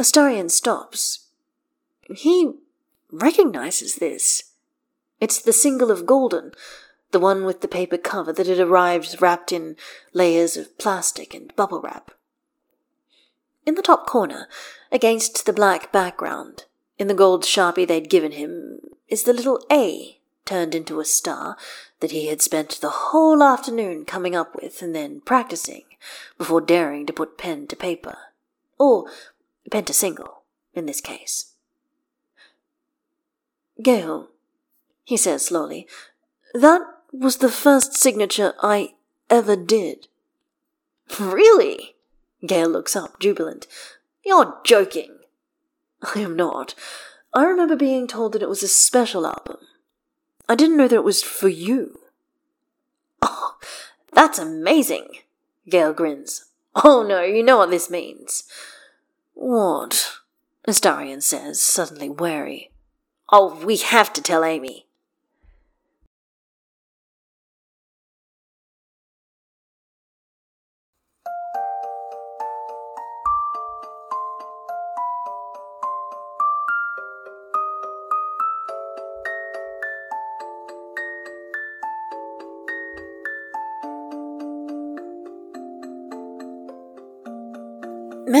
Astarion stops. He recognizes this. It's the single of Golden, the one with the paper cover that had arrived wrapped in layers of plastic and bubble wrap. In the top corner, against the black background, in the gold sharpie they'd given him, is the little A turned into a star that he had spent the whole afternoon coming up with and then practicing before daring to put pen to paper. Or pen to single, in this case. Gale, he says slowly, that was the first signature I ever did. Really? Gale looks up, jubilant. You're joking. I am not. I remember being told that it was a special album. I didn't know that it was for you. Oh, that's amazing. Gale grins. Oh no, you know what this means. What? Astarion says, suddenly wary. Oh, we have to tell Amy.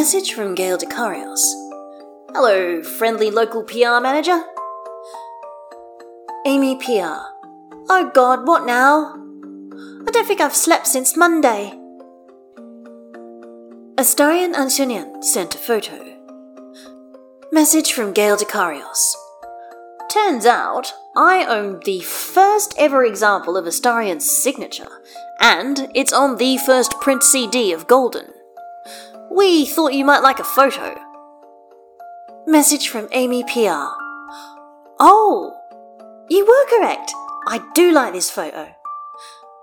Message from Gale Dekarios. Hello, friendly local PR manager. Amy PR. Oh god, what now? I don't think I've slept since Monday. Astarion Ancunín sent a photo. Message from Gale Dekarios. Turns out, I own the first ever example of Astarion's signature, and it's on the first print CD of Golden. We thought you might like a photo. Message from Amy PR. Oh, you were correct. I do like this photo.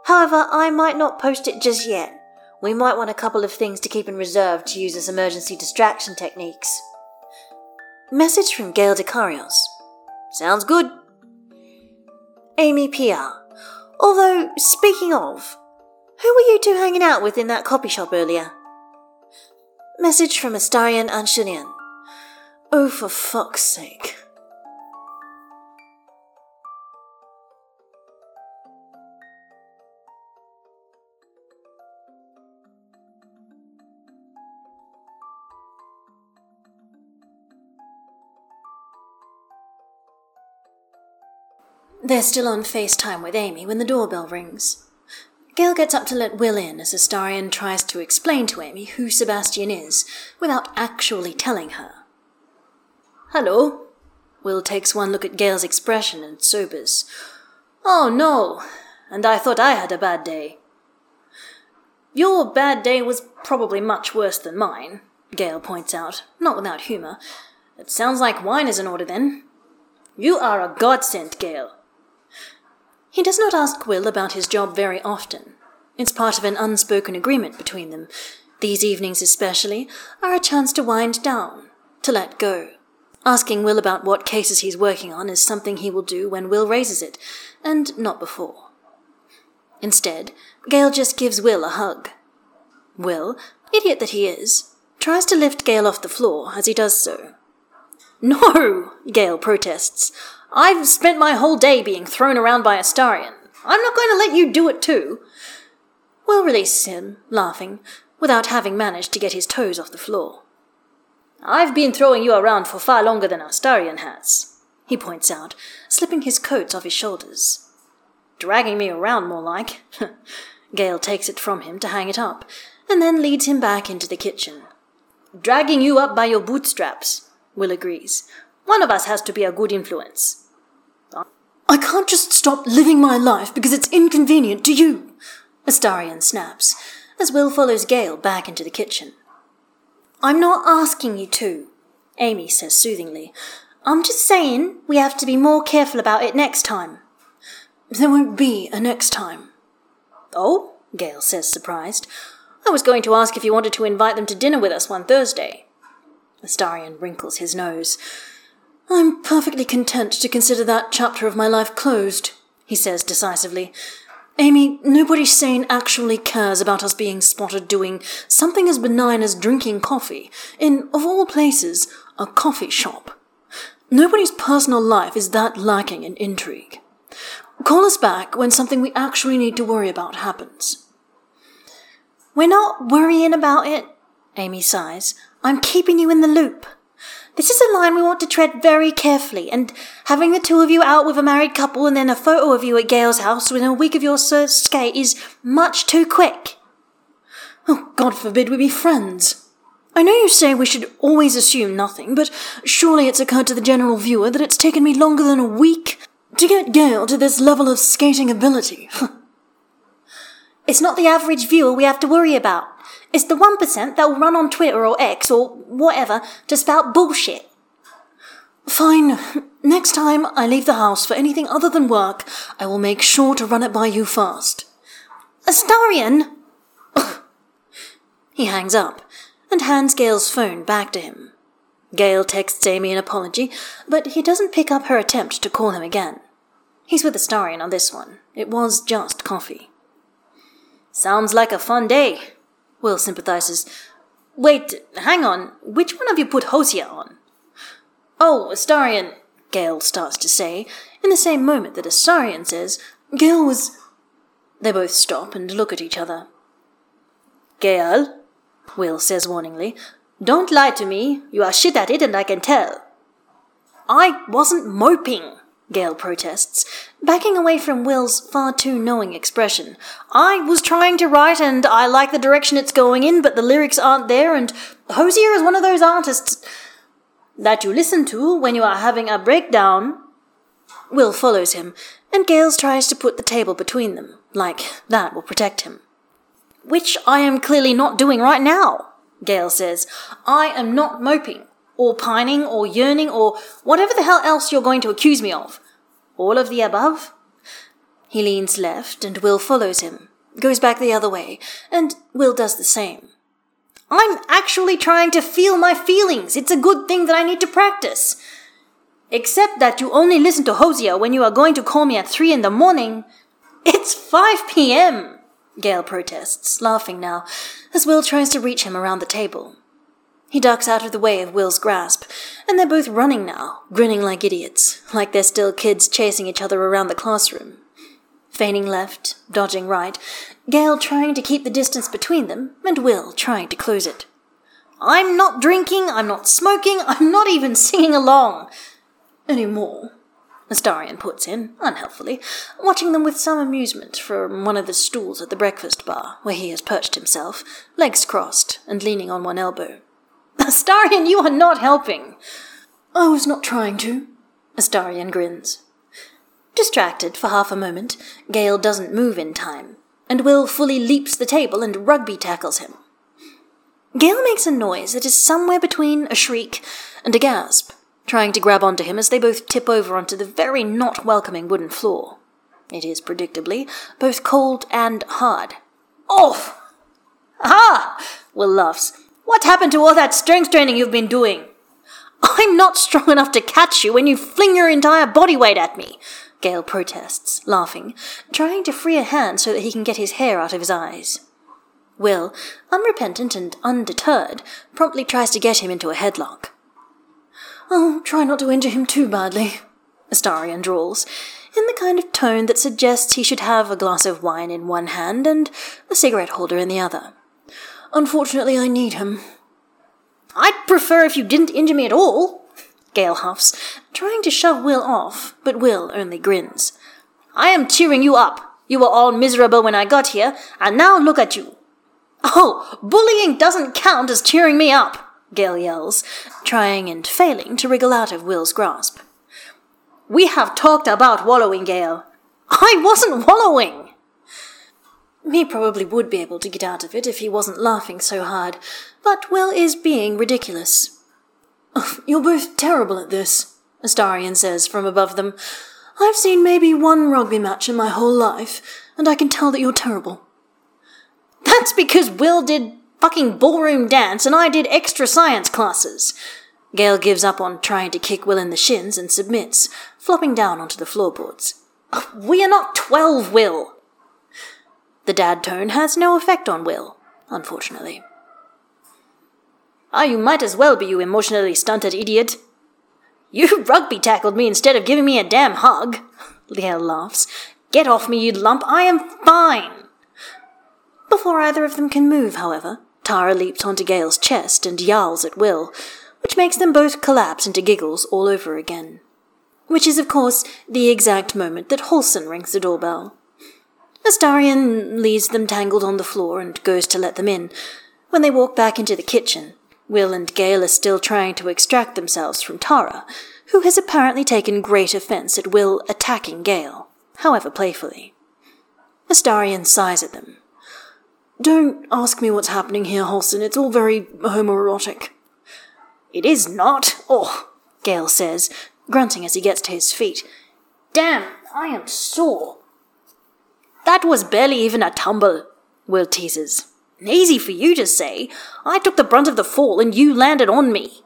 However, I might not post it just yet. We might want a couple of things to keep in reserve to use as emergency distraction techniques. Message from Gale Dekarios. Sounds good. Amy PR. Although, speaking of, who were you two hanging out with in that copy shop earlier? Message from Astarion Ancunín. Oh, for fuck's sake. They're still on FaceTime with Amy when the doorbell rings. Gale gets up to let Will in as Astarion tries to explain to Amy who Sebastian is without actually telling her. Hello? Will takes one look at Gale's expression and sobers. Oh no, and I thought I had a bad day. Your bad day was probably much worse than mine, Gale points out, not without humour. It sounds like wine is in order then. You are a godsend, Gale. He does not ask Will about his job very often. It's part of an unspoken agreement between them. These evenings, especially, are a chance to wind down, to let go. Asking Will about what cases he's working on is something he will do when Will raises it, and not before. Instead, Gale just gives Will a hug. Will, idiot that he is, tries to lift Gale off the floor as he does so. No, Gale protests. I've spent my whole day being thrown around by Astarion. I'm not going to let you do it too. Will releases him, laughing, without having managed to get his toes off the floor. I've been throwing you around for far longer than Astarion has, he points out, slipping his coat off his shoulders. Dragging me around, more like. Gale takes it from him to hang it up, and then leads him back into the kitchen. Dragging you up by your bootstraps, Will agrees. One of us has to be a good influence. I can't just stop living my life because it's inconvenient to you, Astarion snaps, as Will follows Gale back into the kitchen. I'm not asking you to, Amy says soothingly. I'm just saying we have to be more careful about it next time. There won't be a next time. Oh? Gale says, surprised. I was going to ask if you wanted to invite them to dinner with us one Thursday. Astarion wrinkles his nose. I'm perfectly content to consider that chapter of my life closed, he says decisively. Amy, nobody sane actually cares about us being spotted doing something as benign as drinking coffee in, of all places, a coffee shop. Nobody's personal life is that lacking in intrigue. Call us back when something we actually need to worry about happens. We're not worrying about it, Amy sighs. I'm keeping you in the loop. This is a line we want to tread very carefully, and having the two of you out with a married couple and then a photo of you at Gale's house within a week of your skate is much too quick. Oh, God forbid we be friends. I know you say we should always assume nothing, but surely it's occurred to the general viewer that it's taken me longer than a week to get Gale to this level of skating ability. it's not the average viewer we have to worry about. It's the 1% that will run on Twitter or X or whatever to spout bullshit. Fine. Next time I leave the house for anything other than work, I will make sure to run it by you first. Astarion! he hangs up and hands Gale's phone back to him. Gale texts Amy an apology, but he doesn't pick up her attempt to call him again. He's with Astarion on this one. It was just coffee. Sounds like a fun day, Will sympathizes. Wait, hang on. Which one of you put Hozier on? Oh, Astarion, Gale starts to say. In the same moment that Astarion says, Gale was. They both stop and look at each other. Gale, Will says warningly, don't lie to me. You are shit at it and I can tell. I wasn't moping, Gale protests, backing away from Will's far too knowing expression. I was trying to write and I like the direction it's going in, but the lyrics aren't there, and Hozier is one of those artists that you listen to when you are having a breakdown. Will follows him, and Gales tries to put the table between them, like that will protect him. Which I am clearly not doing right now, Gale says. I am not moping or pining, or yearning, or whatever the hell else you're going to accuse me of. All of the above? He leans left, and Will follows him, goes back the other way, and Will does the same. I'm actually trying to feel my feelings. It's a good thing that I need to practice. Except that you only listen to Hozier when you are going to call me at three in the morning. It's 5 p.m., Gale protests, laughing now, as Will tries to reach him around the table. He ducks out of the way of Will's grasp, and they're both running now, grinning like idiots, like they're still kids chasing each other around the classroom. Feigning left, dodging right, Gale trying to keep the distance between them, and Will trying to close it. I'm not drinking, I'm not smoking, I'm not even singing along. Anymore. Astarion puts in, unhelpfully, watching them with some amusement from one of the stools at the breakfast bar, where he has perched himself, legs crossed and leaning on one elbow. Astarion, you are not helping. I was not trying to. Astarion grins. Distracted for half a moment, Gale doesn't move in time, and Will fully leaps the table and rugby tackles him. Gale makes a noise that is somewhere between a shriek and a gasp, trying to grab onto him as they both tip over onto the very not welcoming wooden floor. It is, predictably, both cold and hard. Oh! Aha! Will laughs. What happened to all that strength training you've been doing? I'm not strong enough to catch you when you fling your entire body weight at me, Gale protests, laughing, trying to free a hand so that he can get his hair out of his eyes. Will, unrepentant and undeterred, promptly tries to get him into a headlock. Oh, try not to injure him too badly, Astarion drawls, in the kind of tone that suggests he should have a glass of wine in one hand and a cigarette holder in the other. Unfortunately, I need him. I'd prefer if you didn't injure me at all, Gale huffs, trying to shove Will off, but Will only grins. I am cheering you up. You were all miserable when I got here, and now look at you. Oh, bullying doesn't count as cheering me up, Gale yells, trying and failing to wriggle out of Will's grasp. We have talked about wallowing, Gale. I wasn't wallowing! He probably would be able to get out of it if he wasn't laughing so hard, but Will is being ridiculous. Oh, you're both terrible at this, Astarion says from above them. I've seen maybe one rugby match in my whole life, and I can tell that you're terrible. That's because Will did fucking ballroom dance and I did extra science classes. Gale gives up on trying to kick Will in the shins and submits, flopping down onto the floorboards. Oh, we are not twelve, Will! The dad tone has no effect on Will, unfortunately. Ah, you might as well be, you emotionally stunted idiot. You rugby tackled me instead of giving me a damn hug. Gale laughs. Get off me, you lump. I am fine. Before either of them can move, however, Tara leaps onto Gale's chest and yowls at Will, which makes them both collapse into giggles all over again. Which is, of course, the exact moment that Halsin rings the doorbell. Astarion leaves them tangled on the floor and goes to let them in. When they walk back into the kitchen, Will and Gale are still trying to extract themselves from Tara, who has apparently taken great offense at Will attacking Gale, however playfully. Astarion sighs at them. Don't ask me what's happening here, Halsin. It's all very homoerotic. It is not. Oh, Gale says, grunting as he gets to his feet. Damn, I am sore. That was barely even a tumble, Will teases. Easy for you to say. I took the brunt of the fall and you landed on me.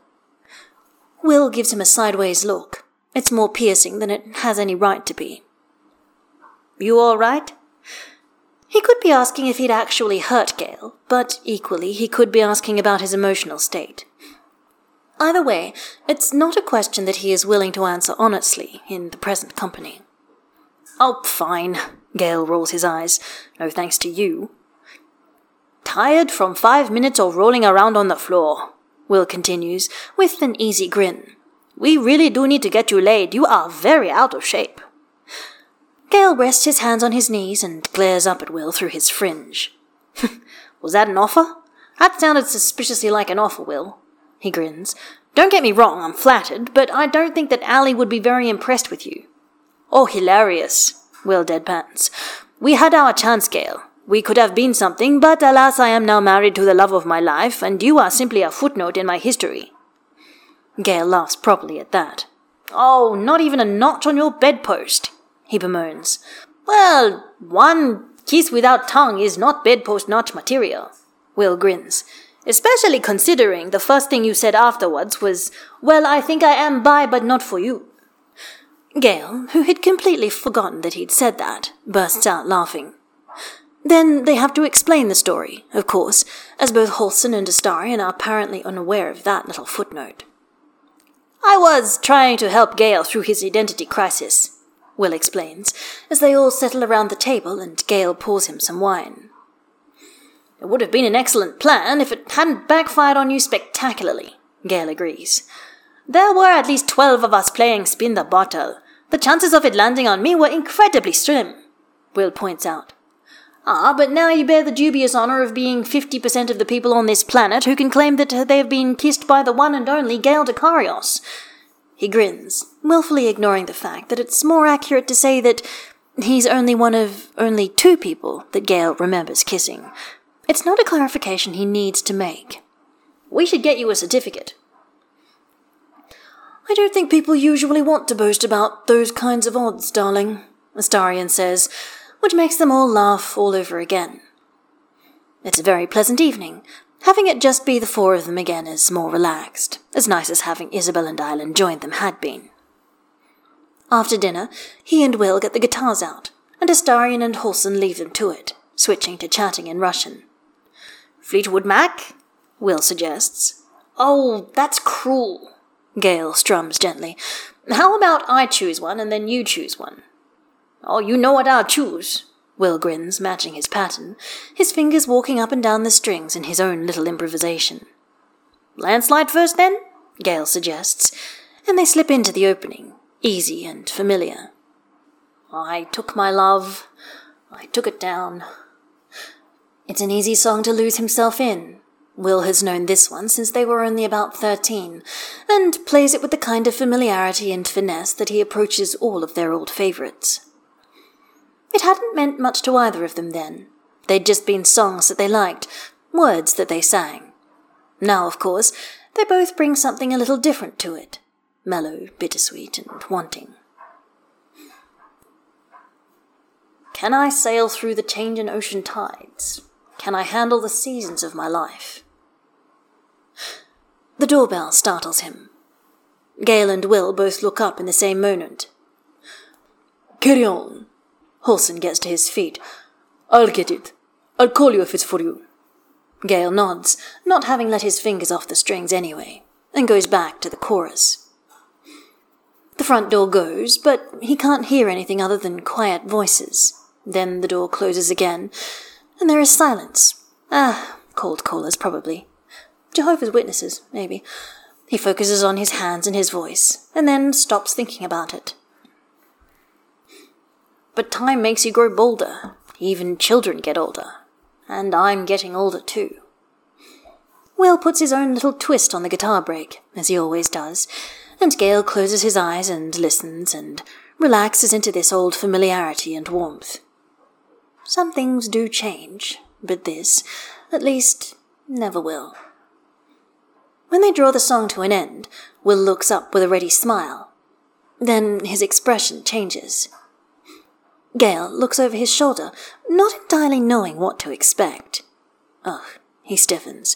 Will gives him a sideways look. It's more piercing than it has any right to be. You all right? He could be asking if he'd actually hurt Gale, but equally he could be asking about his emotional state. Either way, it's not a question that he is willing to answer honestly in the present company. Oh, fine, Gale rolls his eyes. No thanks to you. Tired from five minutes of rolling around on the floor, Will continues, with an easy grin. We really do need to get you laid. You are very out of shape. Gale rests his hands on his knees and glares up at Will through his fringe. Was that an offer? That sounded suspiciously like an offer, Will. He grins. Don't get me wrong, I'm flattered, but I don't think that Allie would be very impressed with you. Oh, hilarious, Will deadpans. We had our chance, Gale. We could have been something, but alas, I am now married to the love of my life, and you are simply a footnote in my history. Gale laughs properly at that. Oh, not even a notch on your bedpost he bemoans. Well, one kiss without tongue is not bedpost notch material. Will grins. Especially considering the first thing you said afterwards was, Well, I think I am bi, but not for you. Gale, who had completely forgotten that he'd said that, bursts out laughing. Then they have to explain the story, of course, as both Halsin and Astarion are apparently unaware of that little footnote. I was trying to help Gale through his identity crisis, Will explains, as they all settle around the table and Gale pours him some wine. It would have been an excellent plan if it hadn't backfired on you spectacularly, Gale agrees. There were at least twelve of us playing spin the bottle. The chances of it landing on me were incredibly slim, Will points out. Ah, but now you bear the dubious honor of being 50% of the people on this planet who can claim that they have been kissed by the one and only Gale Dekarios, he grins, wilfully ignoring the fact that it's more accurate to say that he's only one of only two people that Gale remembers kissing. It's not a clarification he needs to make. We should get you a certificate. I don't think people usually want to boast about those kinds of odds, darling, Astarion says, which makes them all laugh all over again. It's a very pleasant evening. Having it just be the four of them again is more relaxed, as nice as having Isabel and Island join them had been. After dinner, he and Will get the guitars out, and Astarion and Halsin leave them to it, switching to chatting in Russian. Fleetwood Mac? Will suggests. Oh, that's cruel. Gale strums gently. How about I choose one and then you choose one? Oh, you know what I'll choose. Will grins, matching his pattern, his fingers walking up and down the strings in his own little improvisation. Landslide first, then? Gale suggests, and they slip into the opening, easy and familiar. I took my love, I took it down. It's an easy song to lose himself in. Will has known this one since they were only about thirteen, and plays it with the kind of familiarity and finesse that he approaches all of their old favourites. It hadn't meant much to either of them then. They'd just been songs that they liked, words that they sang. Now, of course, they both bring something a little different to it mellow, bittersweet, and wanting. Can I sail through the changing ocean tides? Can I handle the seasons of my life? The doorbell startles him. Gale and Will both look up in the same moment. Carry on, Halsin gets to his feet. I'll get it. I'll call you if it's for you. Gale nods, not having let his fingers off the strings anyway, and goes back to the chorus. The front door goes, but he can't hear anything other than quiet voices. Then the door closes again, and there is silence. Ah, cold callers, probably. Jehovah's Witnesses, maybe. He focuses on his hands and his voice, and then stops thinking about it. But time makes you grow bolder. Even children get older. And I'm getting older too. Will puts his own little twist on the guitar break, as he always does, and Gale closes his eyes and listens and relaxes into this old familiarity and warmth. Some things do change, but this, at least, never will. When they draw the song to an end, Will looks up with a ready smile. Then his expression changes. Gale looks over his shoulder, not entirely knowing what to expect. Ugh, he stiffens.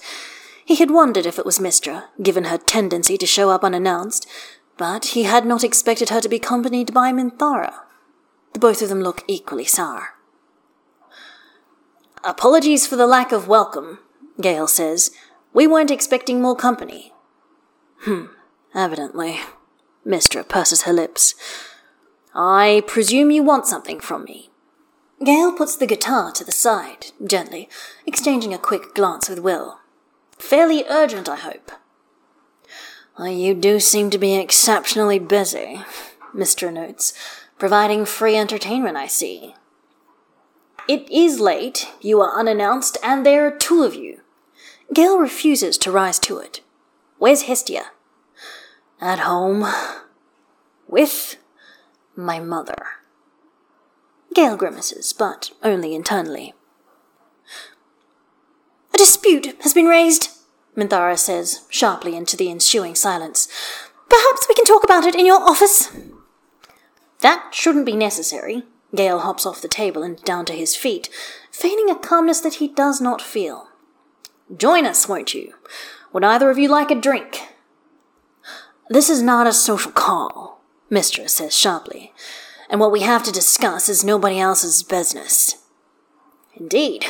He had wondered if it was Mystra, given her tendency to show up unannounced, but he had not expected her to be accompanied by Minthara. The both of them look equally sour. Apologies for the lack of welcome, Gale says. We weren't expecting more company. Hmm, evidently. Mystra purses her lips. I presume you want something from me. Gale puts the guitar to the side, gently, exchanging a quick glance with Will. Fairly urgent, I hope. Well, you do seem to be exceptionally busy, Mystra notes, providing free entertainment, I see. It is late, you are unannounced, and there are two of you. Gale refuses to rise to it. Where's Hestia? At home. With my mother. Gale grimaces, but only internally. A dispute has been raised, Minthara says, sharply into the ensuing silence. Perhaps we can talk about it in your office. That shouldn't be necessary. Gale hops off the table and down to his feet, feigning a calmness that he does not feel. Join us, won't you? Would either of you like a drink? This is not a social call, Mystra says sharply, and what we have to discuss is nobody else's business. Indeed.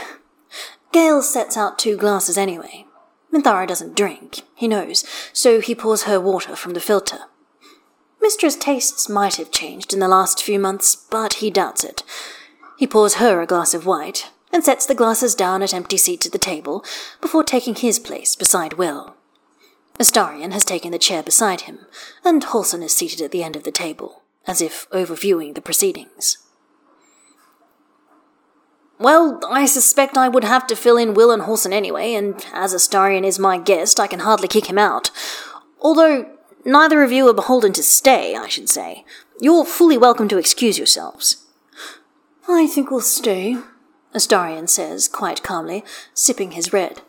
Gale sets out two glasses anyway. Minthara doesn't drink, he knows, so he pours her water from the filter. Mystra's tastes might have changed in the last few months, but he doubts it. He pours her a glass of white, and sets the glasses down at empty seats at the table before taking his place beside Will. Astarion has taken the chair beside him, and Halsin is seated at the end of the table, as if overviewing the proceedings. Well, I suspect I would have to fill in Will and Halsin anyway, and as Astarion is my guest, I can hardly kick him out. Although neither of you are beholden to stay, I should say. You're fully welcome to excuse yourselves. I think we'll stay, Astarion says, quite calmly, sipping his red.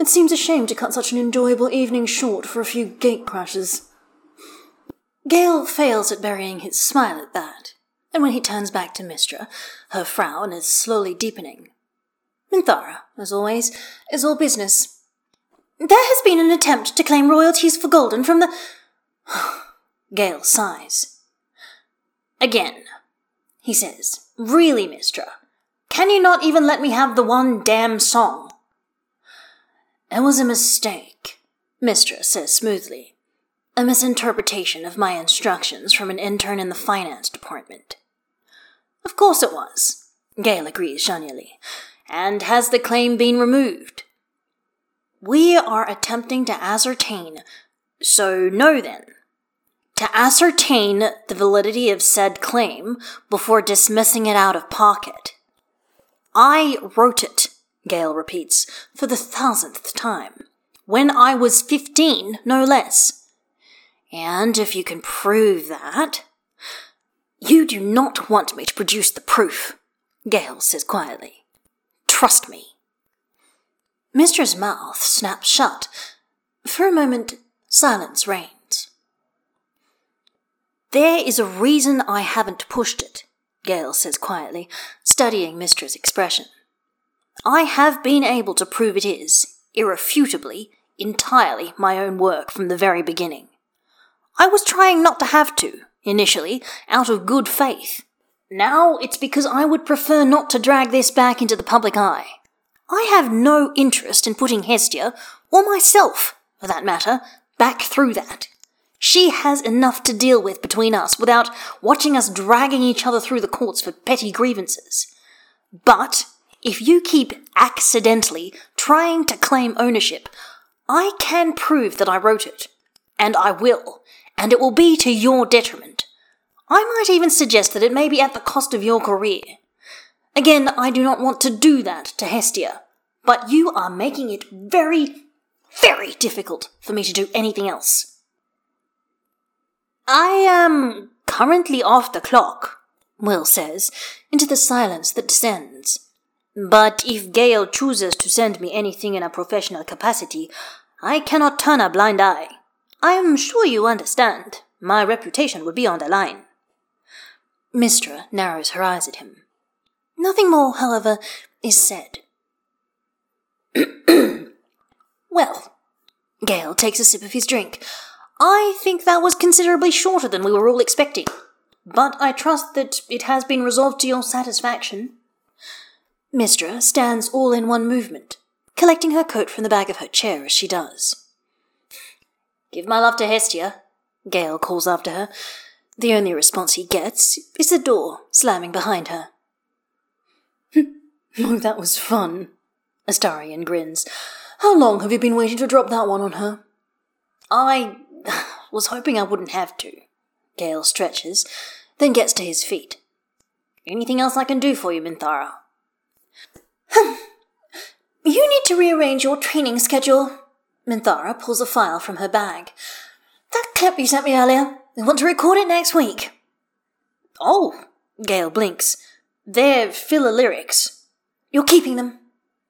It seems a shame to cut such an enjoyable evening short for a few gate crashes. Gale fails at burying his smile at that, and when he turns back to Mystra, her frown is slowly deepening. Minthara, as always, is all business. There has been an attempt to claim royalties for Golden from the. Gale sighs. Again, he says, Really, Mystra, can you not even let me have the one damn song? It was a mistake, Mystra says smoothly. A misinterpretation of my instructions from an intern in the finance department. Of course it was, Gale agrees genially. And has the claim been removed? We are attempting to ascertain. So, no then. To ascertain the validity of said claim before dismissing it out of pocket. I wrote it, Gale repeats, for the thousandth time. When I was fifteen, no less. And if you can prove that. You do not want me to produce the proof, Gale says quietly. Trust me. Mystra's mouth snaps shut. For a moment, silence reigns. There is a reason I haven't pushed it, Gale says quietly, studying Mystra's expression. I have been able to prove it is, irrefutably, entirely my own work from the very beginning. I was trying not to have to, initially, out of good faith. Now it's because I would prefer not to drag this back into the public eye. I have no interest in putting Hestia, or myself, for that matter, back through that. She has enough to deal with between us without watching us dragging each other through the courts for petty grievances. But if you keep accidentally trying to claim ownership, I can prove that I wrote it. And I will. And it will be to your detriment. I might even suggest that it may be at the cost of your career. Again, I do not want to do that to Hestia, but you are making it very, very difficult for me to do anything else. I am currently off the clock, Will says, into the silence that descends. But if Gale chooses to send me anything in a professional capacity, I cannot turn a blind eye. I am sure you understand. My reputation would be on the line. Mystra narrows her eyes at him. Nothing more, however, is said. well, Gale takes a sip of his drink. I think that was considerably shorter than we were all expecting, but I trust that it has been resolved to your satisfaction. Mystra stands all in one movement, collecting her coat from the back of her chair as she does. Give my love to Hestia, Gale calls after her, the only response he gets is the door slamming behind her. oh, that was fun. Astarion grins. How long have you been waiting to drop that one on her? I was hoping I wouldn't have to. Gale stretches, then gets to his feet. Anything else I can do for you, Minthara? Hmm. you need to rearrange your training schedule. Minthara pulls a file from her bag. That clip you sent me earlier. We want to record it next week. Oh, Gale blinks. They're filler lyrics. You're keeping them,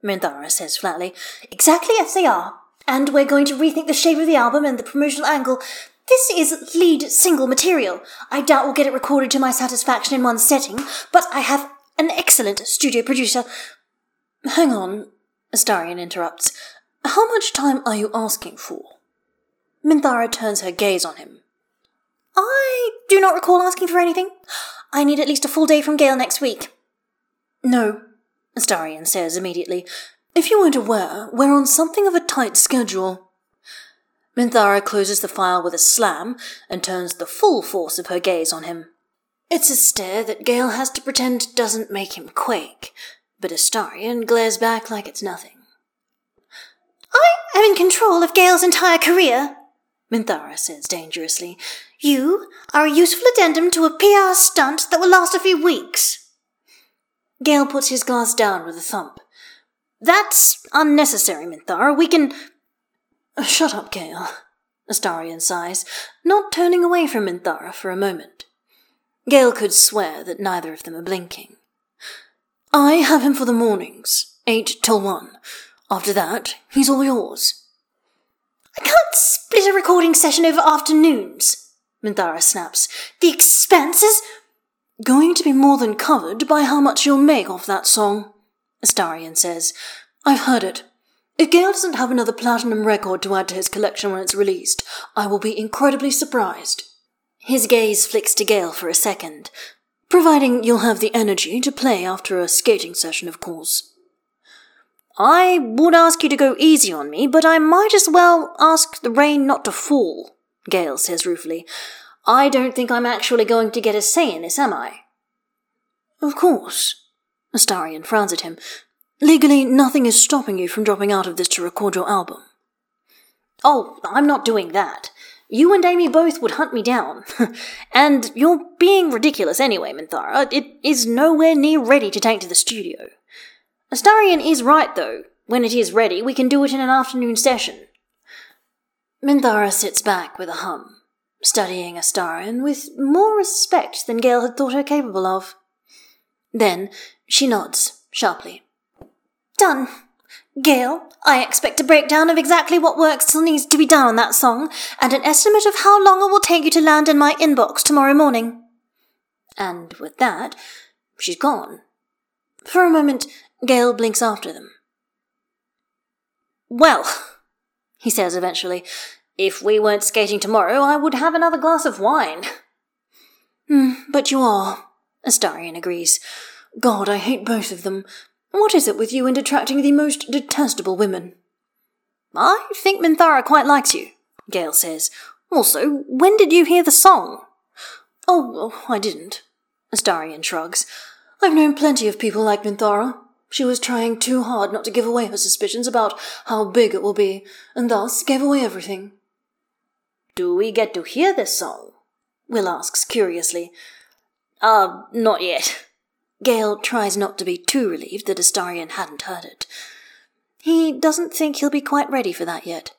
Minthara says flatly. Exactly as they are. And we're going to rethink the shape of the album and the promotional angle. This is lead single material. I doubt we'll get it recorded to my satisfaction in one setting, but I have an excellent studio producer. Hang on, Astarion interrupts. How much time are you asking for? Minthara turns her gaze on him. I do not recall asking for anything. I need at least a full day from Gale next week. No, Astarion says immediately. If you weren't aware, we're on something of a tight schedule. Minthara closes the file with a slam and turns the full force of her gaze on him. It's a stare that Gale has to pretend doesn't make him quake, but Astarion glares back like it's nothing. I am in control of Gale's entire career, Minthara says dangerously. You are a useful addendum to a PR stunt that will last a few weeks. Gale puts his glass down with a thump. That's unnecessary, Minthara. We can. Uh, shut up, Gale. Astarion sighs, not turning away from Minthara for a moment. Gale could swear that neither of them are blinking. I have him for the mornings, eight till one. After that, he's all yours. I can't split a recording session over afternoons, Minthara snaps. The expense is going to be more than covered by how much you'll make off that song, Astarion says. I've heard it. If Gale doesn't have another platinum record to add to his collection when it's released, I will be incredibly surprised. His gaze flicks to Gale for a second, providing you'll have the energy to play after a skating session, of course. I would ask you to go easy on me, but I might as well ask the rain not to fall, Gale says ruefully. I don't think I'm actually going to get a say in this, am I? Of course. Astarion frowns at him. Legally, nothing is stopping you from dropping out of this to record your album. Oh, I'm not doing that. You and Amy both would hunt me down. and you're being ridiculous anyway, Minthara. It is nowhere near ready to take to the studio. Astarion is right, though. When it is ready, we can do it in an afternoon session. Minthara sits back with a hum, studying Astarion with more respect than Gale had thought her capable of. Then she nods, sharply. Done. Gale, I expect a breakdown of exactly what work still needs to be done on that song, and an estimate of how long it will take you to land in my inbox tomorrow morning. And with that, she's gone. For a moment, Gale blinks after them. Well, he says eventually, if we weren't skating tomorrow, I would have another glass of wine. Hmm, but you are, Astarion agrees. God, I hate both of them. What is it with you in attracting the most detestable women? I think Minthara quite likes you, Gale says. Also, when did you hear the song? Oh, well, I didn't. Astarion shrugs. I've known plenty of people like Minthara. She was trying too hard not to give away her suspicions about how big it will be, and thus gave away everything. Do we get to hear this song? Will asks curiously. Uh, not yet. Gale tries not to be too relieved that Astarion hadn't heard it. He doesn't think he'll be quite ready for that yet.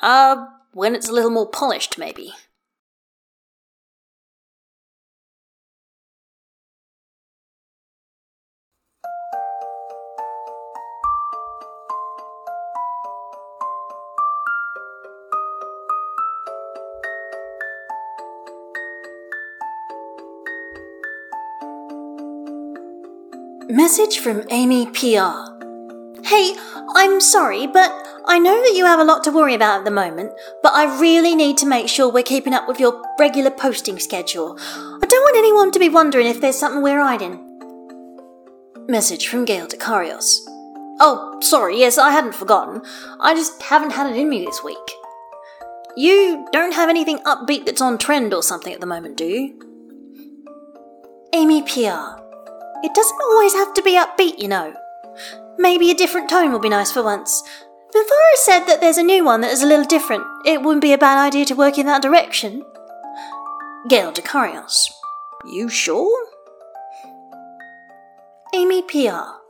Uh, when it's a little more polished, maybe. Message from Amy PR. Hey, I'm sorry, but I know that you have a lot to worry about at the moment, but I really need to make sure we're keeping up with your regular posting schedule. I don't want anyone to be wondering if there's something we're hiding. Message from Gale Dekarios. Oh, sorry, yes, I hadn't forgotten. I just haven't had it in me this week. You don't have anything upbeat that's on trend or something at the moment, do you? Amy PR. It doesn't always have to be upbeat, you know. Maybe a different tone would be nice for once. Minthara said that there's a new one that is a little different. It wouldn't be a bad idea to work in that direction. Gale Dekarios. You sure? Amy PR.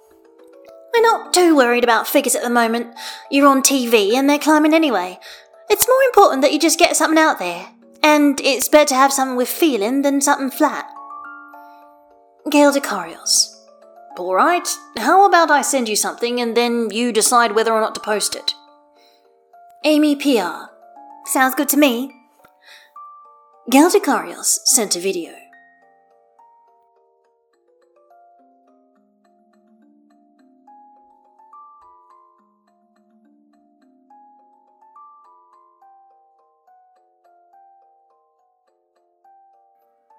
We're not too worried about figures at the moment. You're on TV and they're climbing anyway. It's more important that you just get something out there. And it's better to have something with feeling than something flat. Gale Dekarios. Alright, how about I send you something and then you decide whether or not to post it? Amy PR. Sounds good to me. Gale Dekarios sent a video.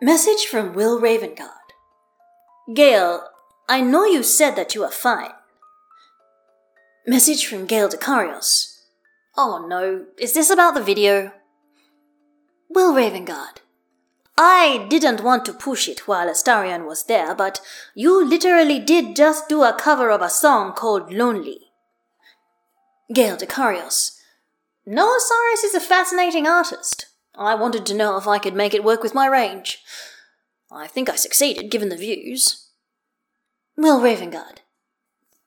Message from Will Ravengard. Gale, I know you said that you are fine. Message from Gale Dekarios. Oh no, is this about the video? Will Ravengard. I didn't want to push it while Astarion was there, but you literally did just do a cover of a song called Lonely. Gale Dekarios. Noah Cyrus is a fascinating artist. I wanted to know if I could make it work with my range. I think I succeeded, given the views. Will Ravengard.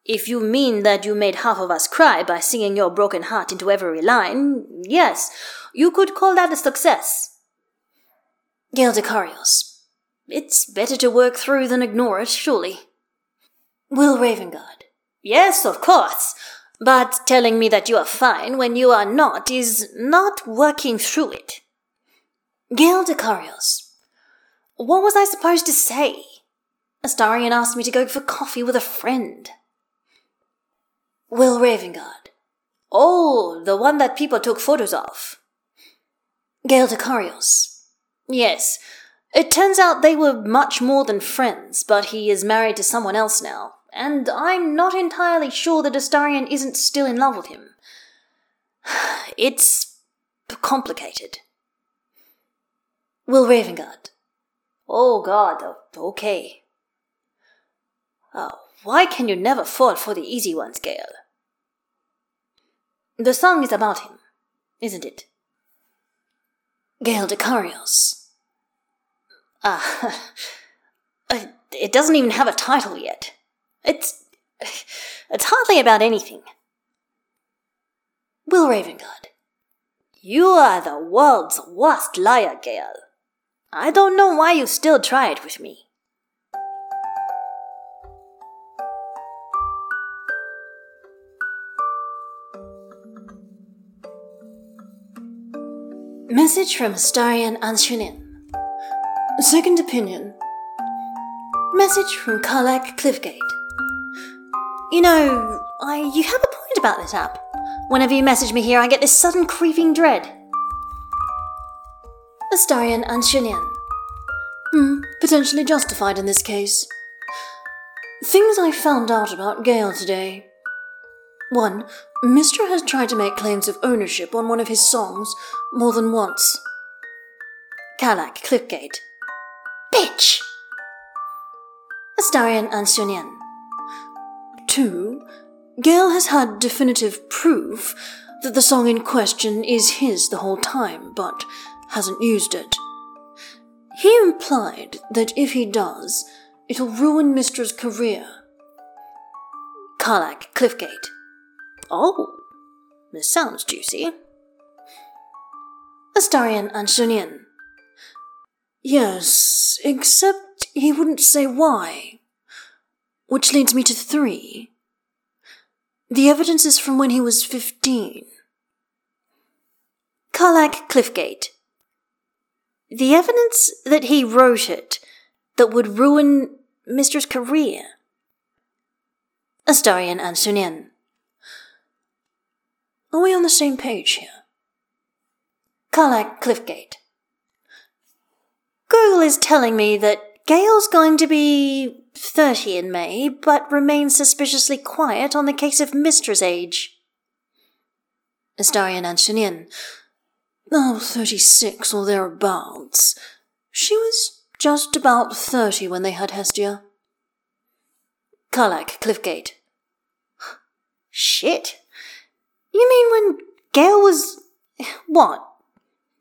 If you mean that you made half of us cry by singing your broken heart into every line, yes, you could call that a success. Gale Dekarios. It's better to work through than ignore it, surely. Will Ravengard. Yes, of course. But telling me that you are fine when you are not is not working through it. Gale Dekarios. What was I supposed to say? Astarion asked me to go for coffee with a friend. Will Ravengard. Oh, the one that people took photos of. Gale Dekarios. Yes, it turns out they were much more than friends, but he is married to someone else now, and I'm not entirely sure that Astarion isn't still in love with him. It's complicated. Will Ravengard. Oh god, okay. Oh, why can you never fall for the easy ones, Gale? The song is about him, isn't it? Gale Dekarios. Ah, uh, it doesn't even have a title yet. It's. It's hardly about anything. Will Ravengard. You are the world's worst liar, Gale. I don't know why you still try it with me. Message from Astarion Ancunín. Second opinion. Message from Karlach Cliffgate. You know, I you have a point about this app. Whenever you message me here, I get this sudden creeping dread. Astarion Ancunín. Hmm, potentially justified in this case. Things I found out about Gale today. 1. Mystra has tried to make claims of ownership on one of his songs more than once. Karlach, Cliffgate. Bitch! Astarion Ancunín. 2. Gale has had definitive proof that the song in question is his the whole time, but hasn't used it. He implied that if he does, it'll ruin Mystra's career. Karlach Cliffgate. Oh, this sounds juicy. Astarion Ancunín. Yes, except he wouldn't say why. Which leads me to three. The evidence is from when he was fifteen. Karlach Cliffgate. The evidence that he wrote it that would ruin Mystra's career. Astarion and Ancunín. Are we on the same page here? Karlach Cliffgate. Google is telling me that Gale's going to be 30 in May, but remains suspiciously quiet on the case of Mystra's age. Astarion and Ancunín. Oh, 36 or thereabouts. She was just about 30 when they had Hestia. Karlach Cliffgate. Shit. You mean when Gale was. what?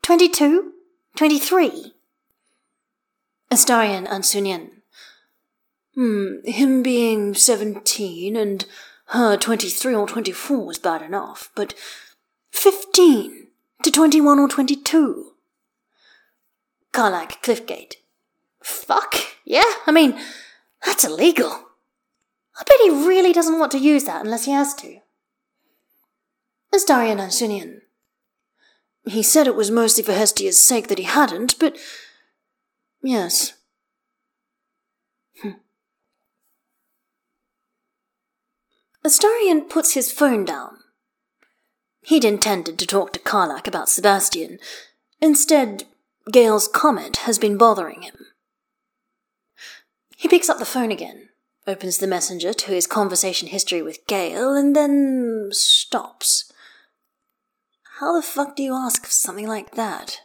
22? 23? Astarion Ancunín. Hmm, him being 17 and her 23 or 24 was bad enough, but 15 to 21 or 22? Karlach Cliffgate. Fuck, yeah, I mean, that's illegal. I bet he really doesn't want to use that unless he has to. Astarion Ancunín. He said it was mostly for Hestia's sake that he hadn't, but yes. Hm. Astarion puts his phone down. He'd intended to talk to Karlach about Sebastian. Instead, Gale's comment has been bothering him. He picks up the phone again, opens the messenger to his conversation history with Gale, and then stops. How the fuck do you ask for something like that?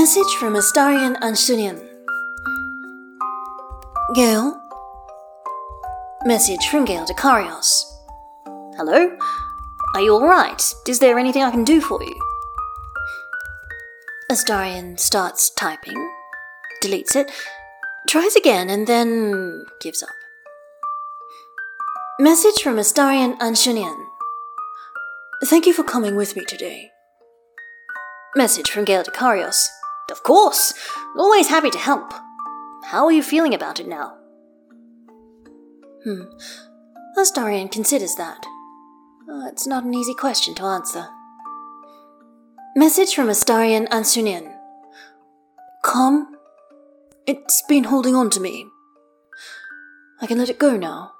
Message from Astarion Ancunín. Gale? Message from Gale Dekarios. Hello? Are you alright? Is there anything I can do for you? Astarion starts typing, deletes it, tries again, and then gives up. Message from Astarion Ancunín. Thank you for coming with me today. Message from Gale Dekarios. Of course! Always happy to help. How are you feeling about it now? Hmm. Astarion considers that. Oh, it's not an easy question to answer. Message from Astarion Ancunín. Come. It's been holding on to me. I can let it go now.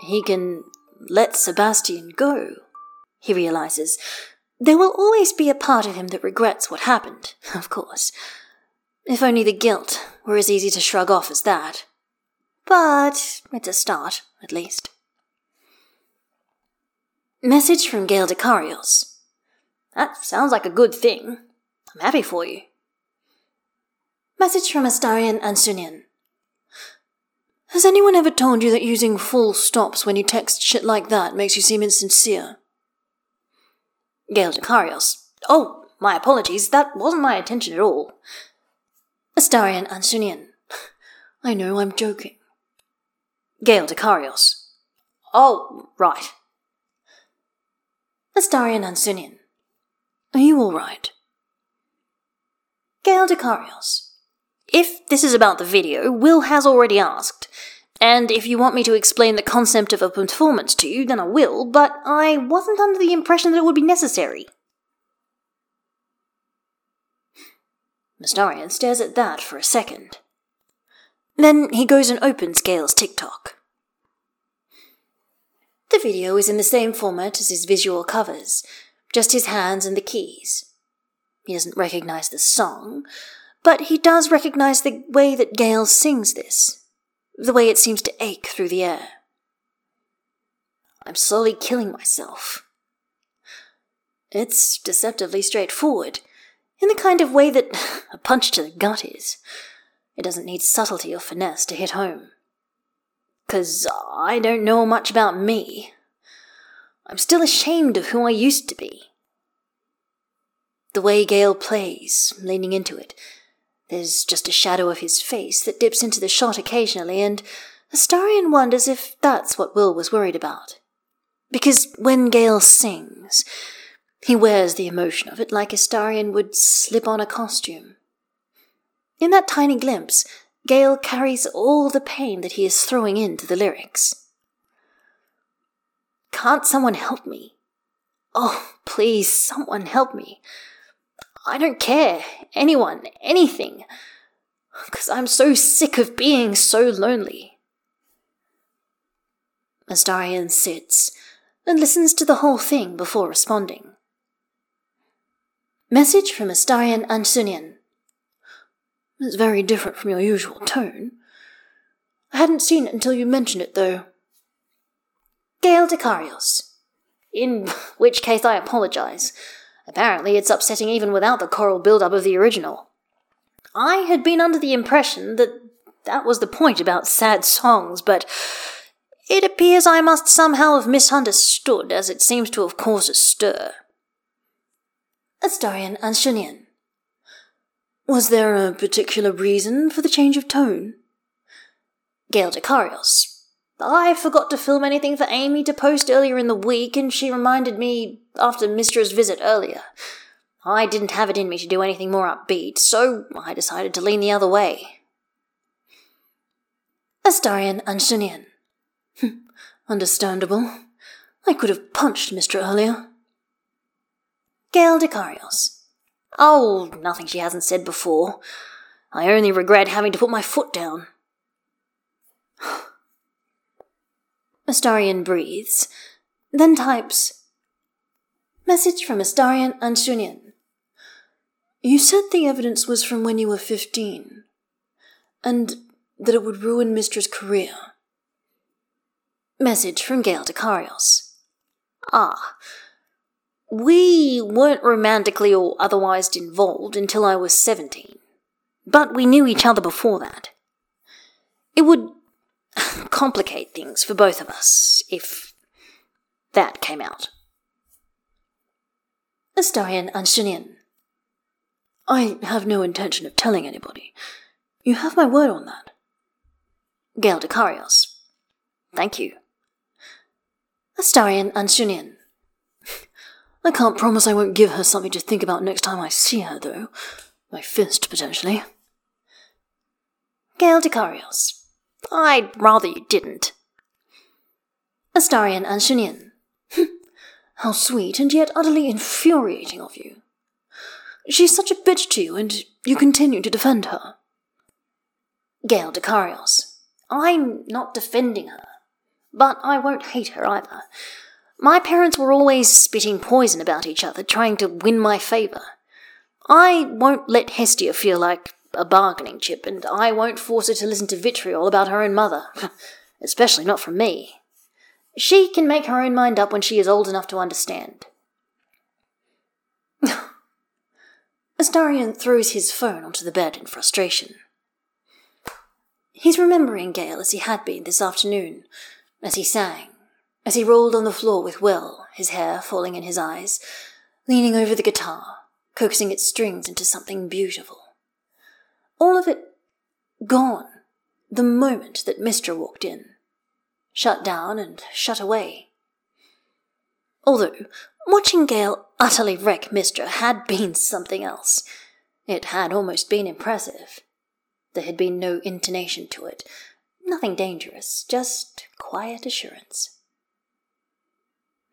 He can let Sebastian go, he realizes. There will always be a part of him that regrets what happened, of course. If only the guilt were as easy to shrug off as that. But it's a start, at least. Message from Gale Dekarios. That sounds like a good thing. I'm happy for you. Message from Astarion Ancunín. Has anyone ever told you that using full stops when you text shit like that makes you seem insincere? Gale Dekarios. Oh, my apologies, that wasn't my intention at all. Astarion Ancunín. I know, I'm joking. Gale Dekarios. Oh, right. Astarion Ancunín. Are you alright? Gale Dekarios. If this is about the video, Will has already asked. And if you want me to explain the concept of a performance to you, then I will, but I wasn't under the impression that it would be necessary. Astarion stares at that for a second. Then he goes and opens Gale's TikTok. The video is in the same format as his visual covers, just his hands and the keys. He doesn't recognize the song, but he does recognize the way that Gale sings this, the way it seems to ache through the air. I'm slowly killing myself. It's deceptively straightforward, in the kind of way that a punch to the gut is. It doesn't need subtlety or finesse to hit home. 'Cause I don't know much about me. I'm still ashamed of who I used to be. The way Gale plays, leaning into it, there's just a shadow of his face that dips into the shot occasionally, and Astarion wonders if that's what Will was worried about. Because when Gale sings, he wears the emotion of it like Astarion would slip on a costume. In that tiny glimpse, Gale carries all the pain that he is throwing into the lyrics. Can't someone help me? Oh, please, someone help me. I don't care. Anyone, anything. Because I'm so sick of being so lonely. Astarion sits and listens to the whole thing before responding. Message from Astarion Ancunín. It's very different from your usual tone. I hadn't seen it until you mentioned it, though. Gale Dekarios. In which case I apologize. Apparently, it's upsetting even without the choral build-up of the original. I had been under the impression that that was the point about sad songs, but it appears I must somehow have misunderstood, as it seems to have caused a stir. Astarion Ancunín. Was there a particular reason for the change of tone? Gale Dekarios. I forgot to film anything for Amy to post earlier in the week, and she reminded me after Mystra's visit earlier. I didn't have it in me to do anything more upbeat, so I decided to lean the other way. Astarion Ancunín. Hmm, understandable. I could have punched Mystra earlier. Gale Dekarios. Oh, nothing she hasn't said before. I only regret having to put my foot down. Astarion breathes, then types Message from Astarion Ancunín. You said the evidence was from when you were fifteen, and that it would ruin Mystra's career. Message from Gale Dekarios. Ah, we weren't romantically or otherwise involved until I was 17. But we knew each other before that. It would complicate things for both of us if that came out. Astarion Ancunín. I have no intention of telling anybody. You have my word on that. Gale Dekarios. Thank you. Astarion Ancunín. I can't promise I won't give her something to think about next time I see her, though. My fist, potentially. Gale Dekarios. I'd rather you didn't. Astarion Ancunín. Hm. How sweet and yet utterly infuriating of you. She's such a bitch to you, and you continue to defend her. Gale Dekarios. I'm not defending her, but I won't hate her either. My parents were always spitting poison about each other, trying to win my favour. I won't let Hestia feel like a bargaining chip, and I won't force her to listen to vitriol about her own mother, especially not from me. She can make her own mind up when she is old enough to understand. Astarion throws his phone onto the bed in frustration. He's remembering Gale as he had been this afternoon, as he sang, as he rolled on the floor with Will, his hair falling in his eyes, leaning over the guitar, coaxing its strings into something beautiful. All of it gone the moment that Mystra walked in, shut down and shut away. Although watching Gale utterly wreck Mystra had been something else. It had almost been impressive. There had been no intonation to it, nothing dangerous, just quiet assurance.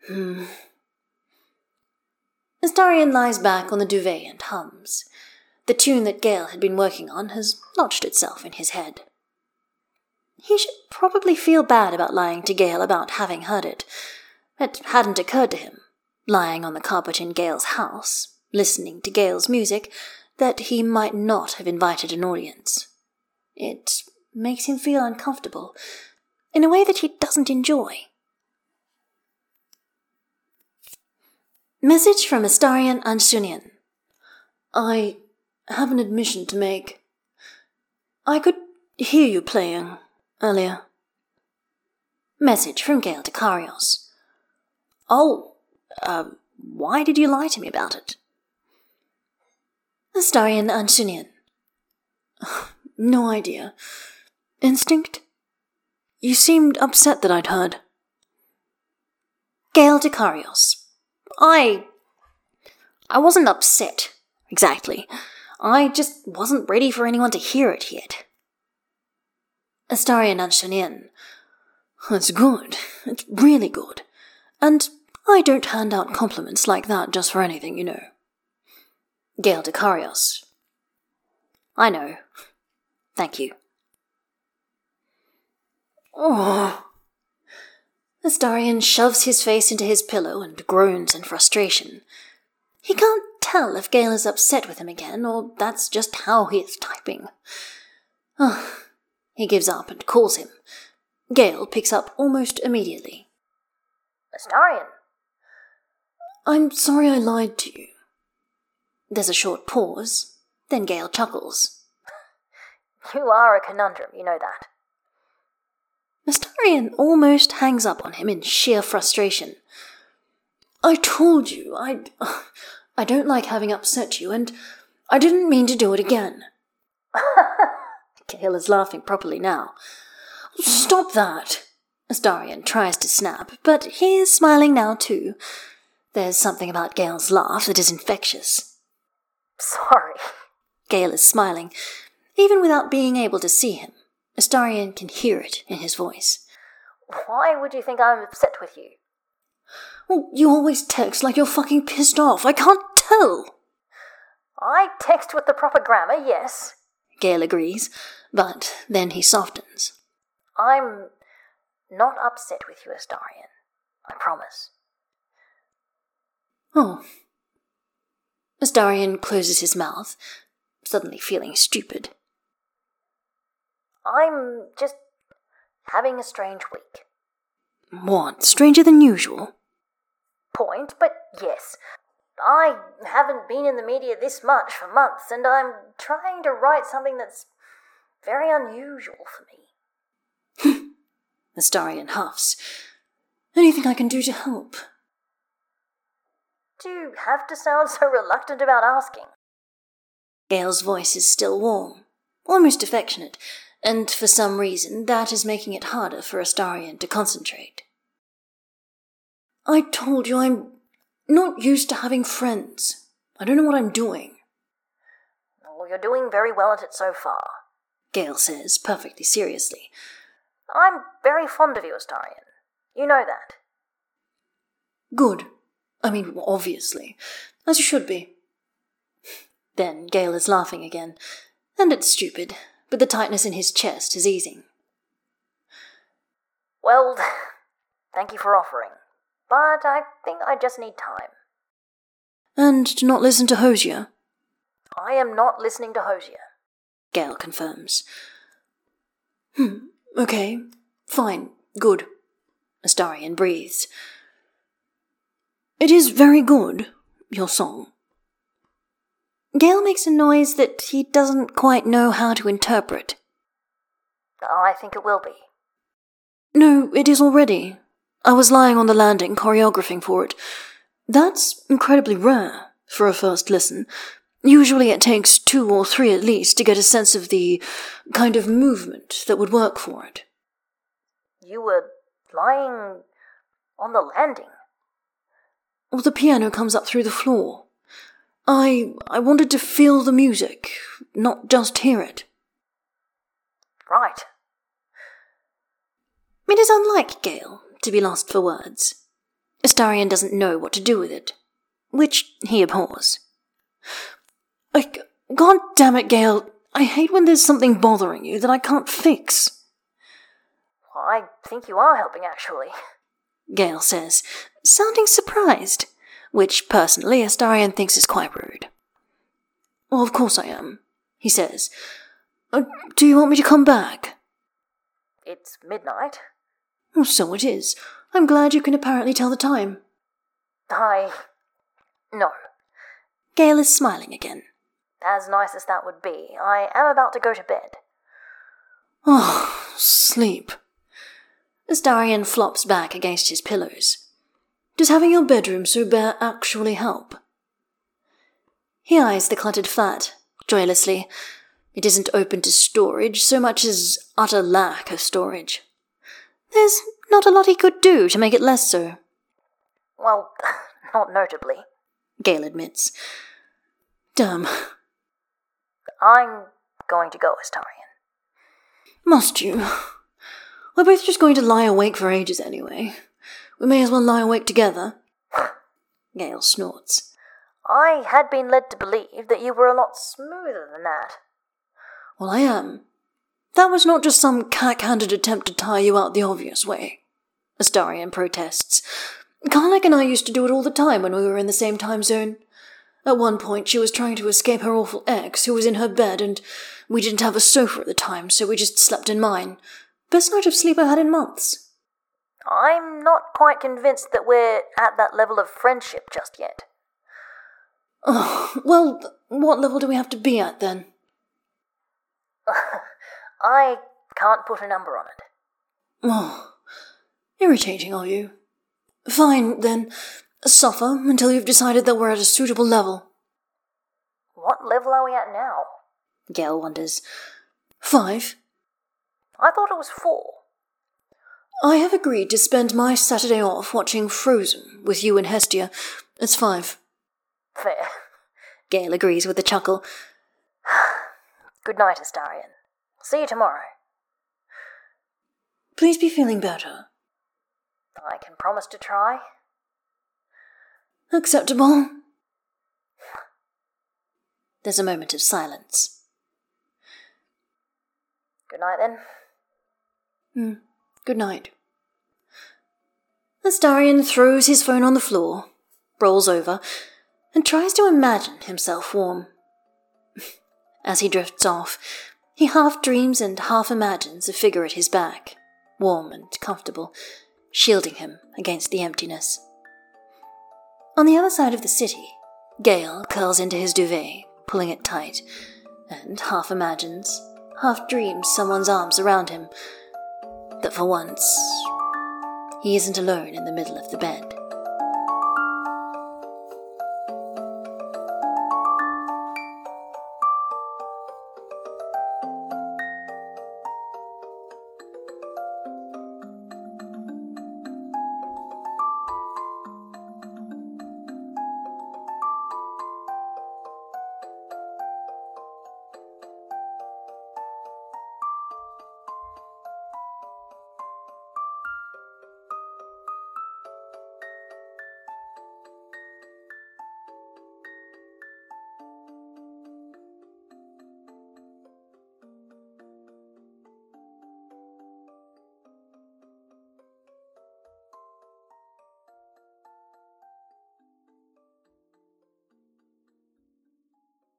Hmm. Astarion lies back on the duvet and hums. The tune that Gale had been working on has lodged itself in his head. He should probably feel bad about lying to Gale about having heard it. It hadn't occurred to him, lying on the carpet in Gale's house, listening to Gale's music, that he might not have invited an audience. It makes him feel uncomfortable, in a way that he doesn't enjoy. Message from Astarion Ancunín. I have an admission to make. I could hear you playing earlier. Message from Gale Dekarios. Oh, uh, why did you lie to me about it? Astarion Ancunín. No idea. Instinct? You seemed upset that I'd heard. Gale Dekarios. I. I wasn't upset, exactly. I just wasn't ready for anyone to hear it yet. Astarion Ancunín. It's good. It's really good. And I don't hand out compliments like that just for anything, you know. Gale Dekarios. I know. Thank you. Oh. Astarion shoves his face into his pillow and groans in frustration. He can't tell if Gale is upset with him again, or that's just how he is typing. Oh. He gives up and calls him. Gale picks up almost immediately. Astarion. I'm sorry I lied to you. There's a short pause, then Gale chuckles. You are a conundrum, you know that. Astarion almost hangs up on him in sheer frustration. I told you, I. I don't like having upset you, and I didn't mean to do it again. Gale is laughing properly now. Stop that! Astarion tries to snap, but he is smiling now too. There's something about Gale's laugh that is infectious. Sorry. Gale is smiling, even without being able to see him. Astarion can hear it in his voice. Why would you think I'm upset with you? You always text like you're fucking pissed off. I can't tell. I text with the proper grammar, yes. Gale agrees, but then he softens. I'm not upset with you, Astarion. I promise. Oh. Astarion closes his mouth, suddenly feeling stupid. I'm just having a strange week. What? Stranger than usual? Point, but yes. I haven't been in the media this much for months, and I'm trying to write something that's very unusual for me. Astarion huffs. Anything I can do to help? Do you have to sound so reluctant about asking? Gale's voice is still warm, almost affectionate, and for some reason that is making it harder for Astarion to concentrate. I told you I'm not used to having friends. I don't know what I'm doing. Well, you're doing very well at it so far. Gale says, perfectly seriously. I'm very fond of you, Astarion. You know that. Good. I mean, obviously. As you should be. Then Gale is laughing again. And it's stupid, but the tightness in his chest is easing. Well, thank you for offering. But I think I just need time. And do not listen to Hozier. I am not listening to Hozier. Gale confirms. Hmm, okay, fine, good. Astarion breathes. It is very good, your song. Gale makes a noise that he doesn't quite know how to interpret. I think it will be. No, it is already. I was lying on the landing choreographing for it. That's incredibly rare for a first listen. Usually it takes two or three at least to get a sense of the kind of movement that would work for it. You were lying on the landing? Well, the piano comes up through the floor. I I wanted to feel the music, not just hear it. Right. It is unlike Gale to be lost for words. Astarion doesn't know what to do with it, which he abhors. Like, God damn it, Gale, I hate when there's something bothering you that I can't fix. I think you are helping, actually. Gale says, sounding surprised, which personally Astarion thinks is quite rude. Well, of course I am, he says. Uh, do you want me to come back? It's midnight. Oh, so it is. I'm glad you can apparently tell the time. I. No. Gale is smiling again. As nice as that would be, I am about to go to bed. Oh, sleep. Astarion flops back against his pillows. Does having your bedroom so bare actually help? He eyes the cluttered flat, joylessly. It isn't open to storage so much as utter lack of storage. There's not a lot he could do to make it less so. Well, not notably. Gale admits. Damn. I'm going to go, Astarion. Must you? We're both just going to lie awake for ages anyway. We may as well lie awake together. Gale snorts. I had been led to believe that you were a lot smoother than that. Well, I am. That was not just some cack-handed attempt to tire you out the obvious way. Astarion protests. Karlach and I used to do it all the time when we were in the same time zone. At one point, she was trying to escape her awful ex, who was in her bed, and we didn't have a sofa at the time, so we just slept in mine. Best night of sleep I had in months. I'm not quite convinced that we're at that level of friendship just yet. Oh, well, what level do we have to be at then? I can't put a number on it. Oh, irritating, are you? Fine, then. Suffer until you've decided that we're at a suitable level. What level are we at now? Gale wonders. Five. I thought it was four. I have agreed to spend my Saturday off watching Frozen with you and Hestia. It's five. Fair. Gale agrees with a chuckle. Good night, Astarion. See you tomorrow. Please be feeling better. I can promise to try. Acceptable. There's a moment of silence. Good night, then. Hmm. Good night. Astarion throws his phone on the floor, rolls over, and tries to imagine himself warm. As he drifts off, he half dreams and half imagines a figure at his back, warm and comfortable, shielding him against the emptiness. On the other side of the city, Gale curls into his duvet, pulling it tight, and half imagines, half dreams someone's arms around him. That for once, he isn't alone in the middle of the bed.